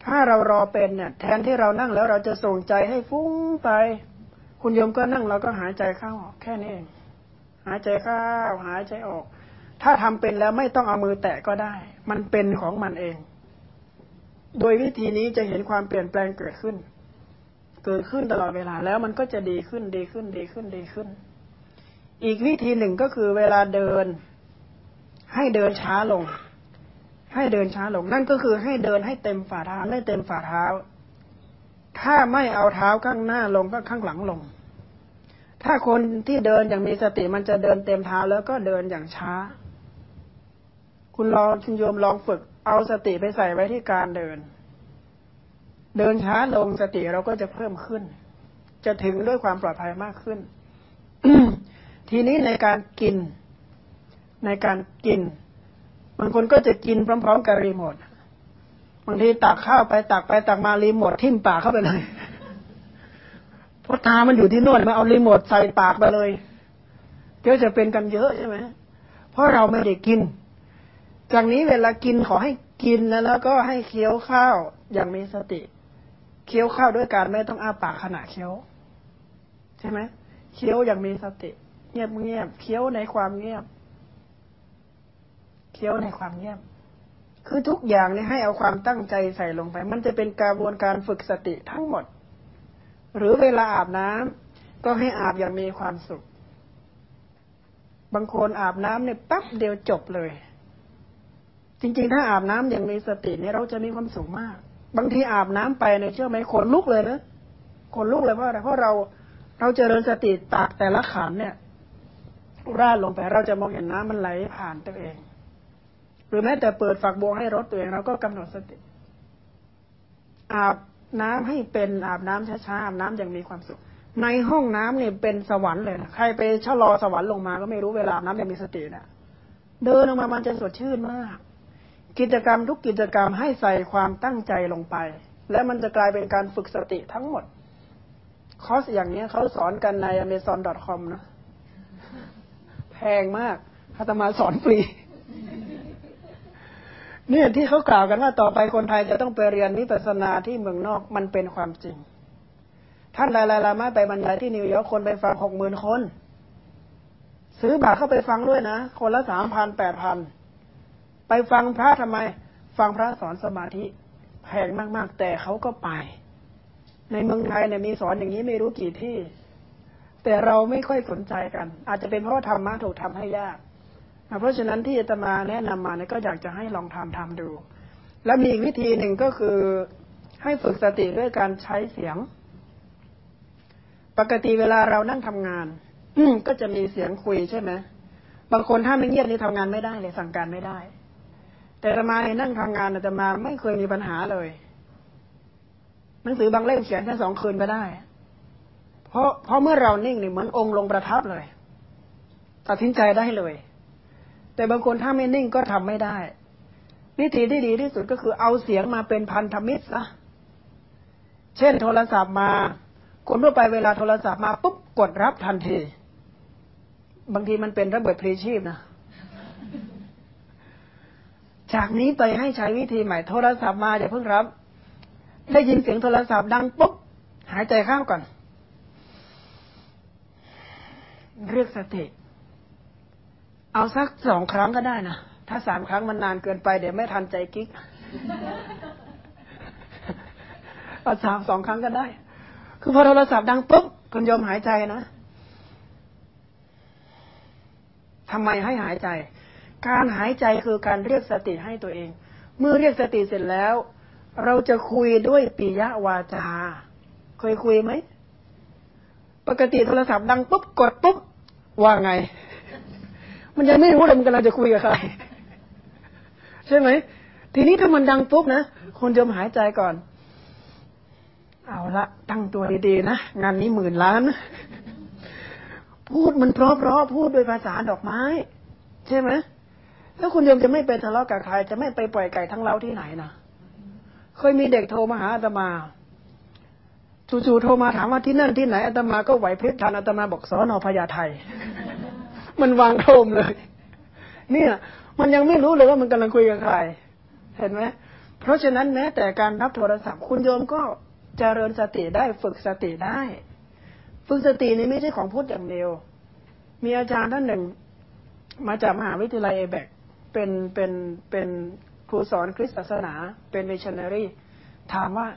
ถ้าเรารอเป็นเนี่ยแทนที่เรานั่งแล้วเราจะส่งใจให้ฟุ้งไป คุณโยมก็นั่งเราก็หายใจเข้าออกแค่นี้เอง หายใจเข้าหายใจออก ถ้าทำเป็นแล้วไม่ต้องเอามือแตะก็ได้ มันเป็นของมันเอง โดยวิธีนี้จะเห็นความเปลี่ยนแปลงเกิดขึ้น เกิดขึ้นตลอดเวลาแล้วมันก็จะดีขึ้นดีขึ้นดีขึ้นดีขึ้น อีกวิธีหนึ่งก็คือเวลาเดินให้เดินช้าลง ให้เดินช้าลงนั่นก็คือให้เดินให้เต็มฝ่าเท้าไม่เต็มฝ่าเท้า ถ้าไม่เอาเท้าข้างหน้าลงก็ข้างหลังลง ถ้าคนที่เดินอย่างมีสติมันจะเดินเต็มเท้าแล้วก็เดินอย่างช้า คุณลองคุณโยมลองฝึกเอาสติไปใส่ไว้ที่การเดิน เดินช้าลงสติเราก็จะเพิ่มขึ้น จะถึงด้วยความปลอดภัยมากขึ้น ทีนี้ในการกิน ในการกิน บางคนก็จะกินพร้อม ๆ กับรีโมทบางทีตักข้าวไปตักไปตักมารีโมททิ่มปากเข้าไปเลยเพราะตามันอยู่ที่น่นมาเอารีโมทใส่ปากไปเลยเดี๋ยวจะเป็นกันเยอะใช่ไหมเพราะเราไม่ได้กิน จากนี้เวลากินขอให้กินแล้วแล้วก็ให้เคี้ยวข้าวอย่างมีสติ เคี้ยวข้าวด้วยการไม่ต้องอ้าปากขณะเคี้ยว ใช่ไหมเคี้ยวอย่างมีสติ เงียบเงียบเคี้ยวในความเงียบ คี้ยวในความเงียบ คือทุกอย่างเนี่ยให้เอาความตั้งใจใส่ลงไป มันจะเป็นกระบวนการฝึกสติทั้งหมด หรือเวลาอาบน้ำก็ให้อาบอย่างมีความสุข บางคนอาบน้ำเนี่ยปั๊บเดียวจบเลย จริงๆ ถ้าอาบน้ำอย่างมีสติเนี่ยเราจะมีความสุขมาก บางทีอาบน้ำไปเนี่ยเชื่อไหมขนลุกเลยนะขนลุกเลยเพราะอะไรเพราะเราเราเจริญสติตากแต่ละขันเนี่ยราดลงไปเราจะมองเห็นน้ำมันไหลผ่านตัวเอง หรือแม้แต่เปิดฝักบัวให้รถตัวเองเราก็กำหนดสติ อาบน้ำให้เป็นอาบน้ำช้าๆอาบน้ำอย่างมีความสุข ในห้องน้ำเนี่ยเป็นสวรรค์เลยนะใครไปชะลอสวรรค์ลงมาก็ไม่รู้เวลาน้ำอย่างมีสตินะ่ยเดินออกมามันจะสดชื่นมาก กิจกรรมทุกกิจกรรมให้ใส่ความตั้งใจลงไป และมันจะกลายเป็นการฝึกสติทั้งหมด คอสอย่างนี้เขาสอนกันใน amazon.com นะแพงมากอาตมาสอนฟรี เนี่ยที่เขากล่าวกันว่าต่อไปคนไทยจะต้องไปเรียนวิปัสสนาที่เมืองนอกมันเป็นความจริง ท่านลายลายลามาไปบรรยายที่นิวยอร์กคนไปฟังหกหมื่นคน ซื้อบัตรเข้าไปฟังด้วยนะ คนละสามพันแปดพันไปฟังพระทำไม ฟังพระสอนสมาธิแพงมาก ๆ แต่เขาก็ไป ในเมืองไทยเนี่ยมีสอนอย่างนี้ไม่รู้กี่ที่ แต่เราไม่ค่อยสนใจกัน อาจจะเป็นเพราะธรรมะถูกทำให้ยาก เพราะฉะนั้นที่จะมาแนะนำมาเนี่ยก็อยากจะให้ลองทำทำดู แล้วมีอีกวิธีหนึ่งก็คือให้ฝึกสติด้วยการใช้เสียง ปกติเวลาเรานั่งทำงานอืก็จะมีเสียงคุยใช่ไหมบางคนถ้าไม่เงียบนี่ทำงานไม่ได้เลยสั่งการไม่ได้ แต่ตมาในนั่งทำงานแต่มาไม่เคยมีปัญหาเลยหนังสือบางเล่มเขียนแค่สองคืนก็ได้ เพราะเพราะเมื่อเรานิ่งเนี่ยเหมือนองค์ลงประทับเลย ตัดสินใจได้เลย แต่บางคนถ้าไม่นิ่งก็ทำไม่ได้ วิธีที่ดีที่สุดก็คือเอาเสียงมาเป็นพันธมิตรซะเช่นโทรศัพท์มา คนทั่วไปเวลาโทรศัพท์มาปุ๊บกดรับทันที บางทีมันเป็นระเบิดพลีชีพนะจากนี้ไปให้ใช้วิธีใหม่โทรศัพท์มาอย่าเพิ่งรับ ได้ยินเสียงโทรศัพท์ดังปุ๊บหายใจเข้าก่อน เรียกสติ เอาสักสองครั้งก็ได้นะ ถ้าสามครั้งมันนานเกินไป เดี๋ยวไม่ทันใจกิ๊กเอาสามสองครั้งก็ได้ คือพอโทรศัพท์ดังปุ๊บคุณยอมหายใจนะทำไมให้หายใจ การหายใจคือการเรียกสติให้ตัวเอง เมื่อเรียกสติเสร็จแล้ว เราจะคุยด้วยปิยวาจา เคยคุยไหม ปกติโทรศัพท์ดังปุ๊บกดปุ๊บว่าไง มันยังไม่รู้เลยมันกำลังจะคุยกับใครใช่ไหม ทีนี้ถ้ามันดังปุ๊บนะคนจะหายใจก่อน เอาละตั้งตัวดีๆนะงานนี้หมื่นล้าน พูดมันเพราะๆพูดโดยภาษาดอกไม้ ใช่ไหมแล้วคุณโยมจะไม่ไปทะเลาะกับใคร จะไม่ไปปล่อยไก่ทั้งเล้าที่ไหนนะเคยมีเด็กโทรมาหาอาตมาจู่ๆโทรมาถามว่าที่นั่นที่ไหนอาตมาก็ไหวพริบทันอาตมาบอกสอนอพญาไท มันวางโทมเลย เนี่ย มันยังไม่รู้เลยว่ามันกำลังคุยกับใคร เห็นไหมเพราะฉะนั้นแม้แต่การรับโทรศัพท์ คุณโยมก็เจริญสติได้ฝึกสติได้ ฝึกสตินี้ไม่ใช่ของพูดอย่างเดียว มีอาจารย์ท่านหนึ่ง มาจากมหาวิทยาลัยเอแบกเป็นเป็นเป็นครูสอนคริสตศาสนา เป็นมิชชันนารีถามว่า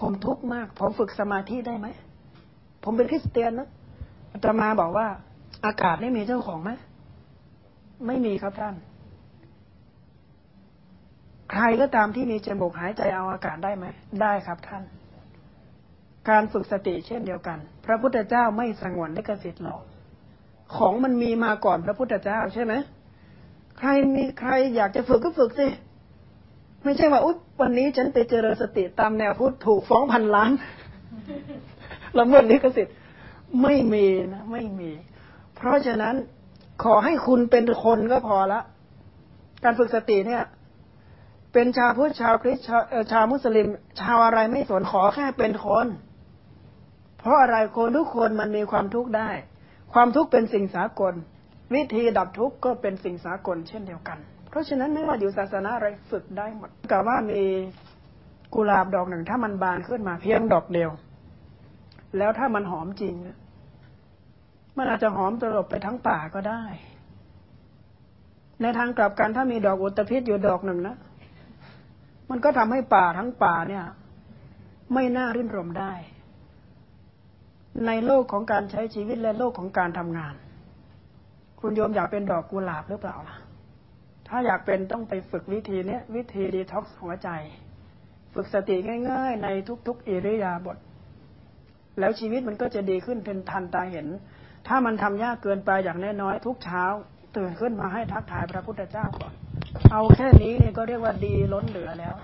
ผมทุกข์มาก ผมฝึกสมาธิได้ไหม ผมเป็นคริสเตียนนะอาตมาบอกว่า อากาศไม่มีเจ้าของไหมไม่มีครับท่าน ใครก็ตามที่มีจมูกหายใจเอาอากาศได้ไหมได้ครับท่าน การฝึกสติเช่นเดียวกัน พระพุทธเจ้าไม่สงวนลิขสิทธิ์หรอกของมันมีมาก่อนพระพุทธเจ้าใช่ไหมใครมีใครอยากจะฝึกก็ฝึกสิไม่ใช่ว่าอุ๊ยวันนี้ฉันไปเจริญสติตามแนวพุทธถูกฟ้องพันล้านละเมิดลิขสิทธิ์ไม่มีนะไม่มี เพราะฉะนั้นขอให้คุณเป็นคนก็พอละ การฝึกสติเนี่ย เป็นชาวพุทธชาวคริสต์ชาวชาวมุสลิม ชาวอะไรไม่สนขอแค่เป็นคน เพราะอะไรคนทุกคนมันมีความทุกข์ได้ ความทุกข์เป็นสิ่งสากล วิธีดับทุกข์ก็เป็นสิ่งสากลเช่นเดียวกัน เพราะฉะนั้นไม่ว่าอยู่ศาสนาอะไรฝึกได้หมดกับว่ามีกุหลาบดอกหนึ่งถ้ามันบานขึ้นมาเพียงดอกเดียว แล้วถ้ามันหอมจริง มันอาจจะหอมตลบไปทั้งป่าก็ได้ ในทางกลับกันถ้ามีดอกอุตภิษอยู่ดอกหนึ่งนะ มันก็ทำให้ป่าทั้งป่าเนี่ย ไม่น่ารื่นรมได้ ในโลกของการใช้ชีวิตและโลกของการทำงาน คุณโยมอยากเป็นดอกกุหลาบหรือเปล่าล่ะถ้าอยากเป็นต้องไปฝึกวิธีเนี้ยวิธีดีท็อกซ์หัวใจ ฝึกสติง่ายๆ ในทุกๆอิริยาบถแล้วชีวิตมันก็จะดีขึ้นเป็นทันตาเห็น ถ้ามันทำยากเกินไปอย่างน้อยๆทุกเช้า ตื่นขึ้นมาให้ทักทายพระพุทธเจ้าก่อน เอาแค่นี้เนี่ยก็เรียกว่าดีล้นเหลือแล้ว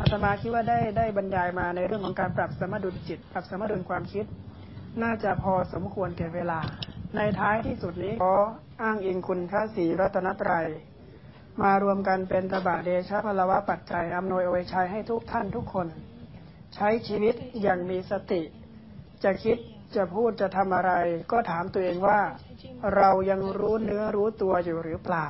อาตมาคิดว่าได้ได้บรรยายมาในเรื่องของการปรับสมดุลจิต ปรับสมดุลความคิด น่าจะพอสมควรแก่เวลา ในท้ายที่สุดนี้ขออ้างอิงคุณพระศรีรัตนตรัยมารวมกันเป็นตบะเดชะพลวะปัจจัยอำนวยอวยชัยให้ทุกท่านทุกคน ใช้ชีวิตอย่างมีสติ จะคิด จะพูดจะทำอะไร ก็ถามตัวเองว่า เรายังรู้เนื้อรู้ตัวอยู่หรือเปล่า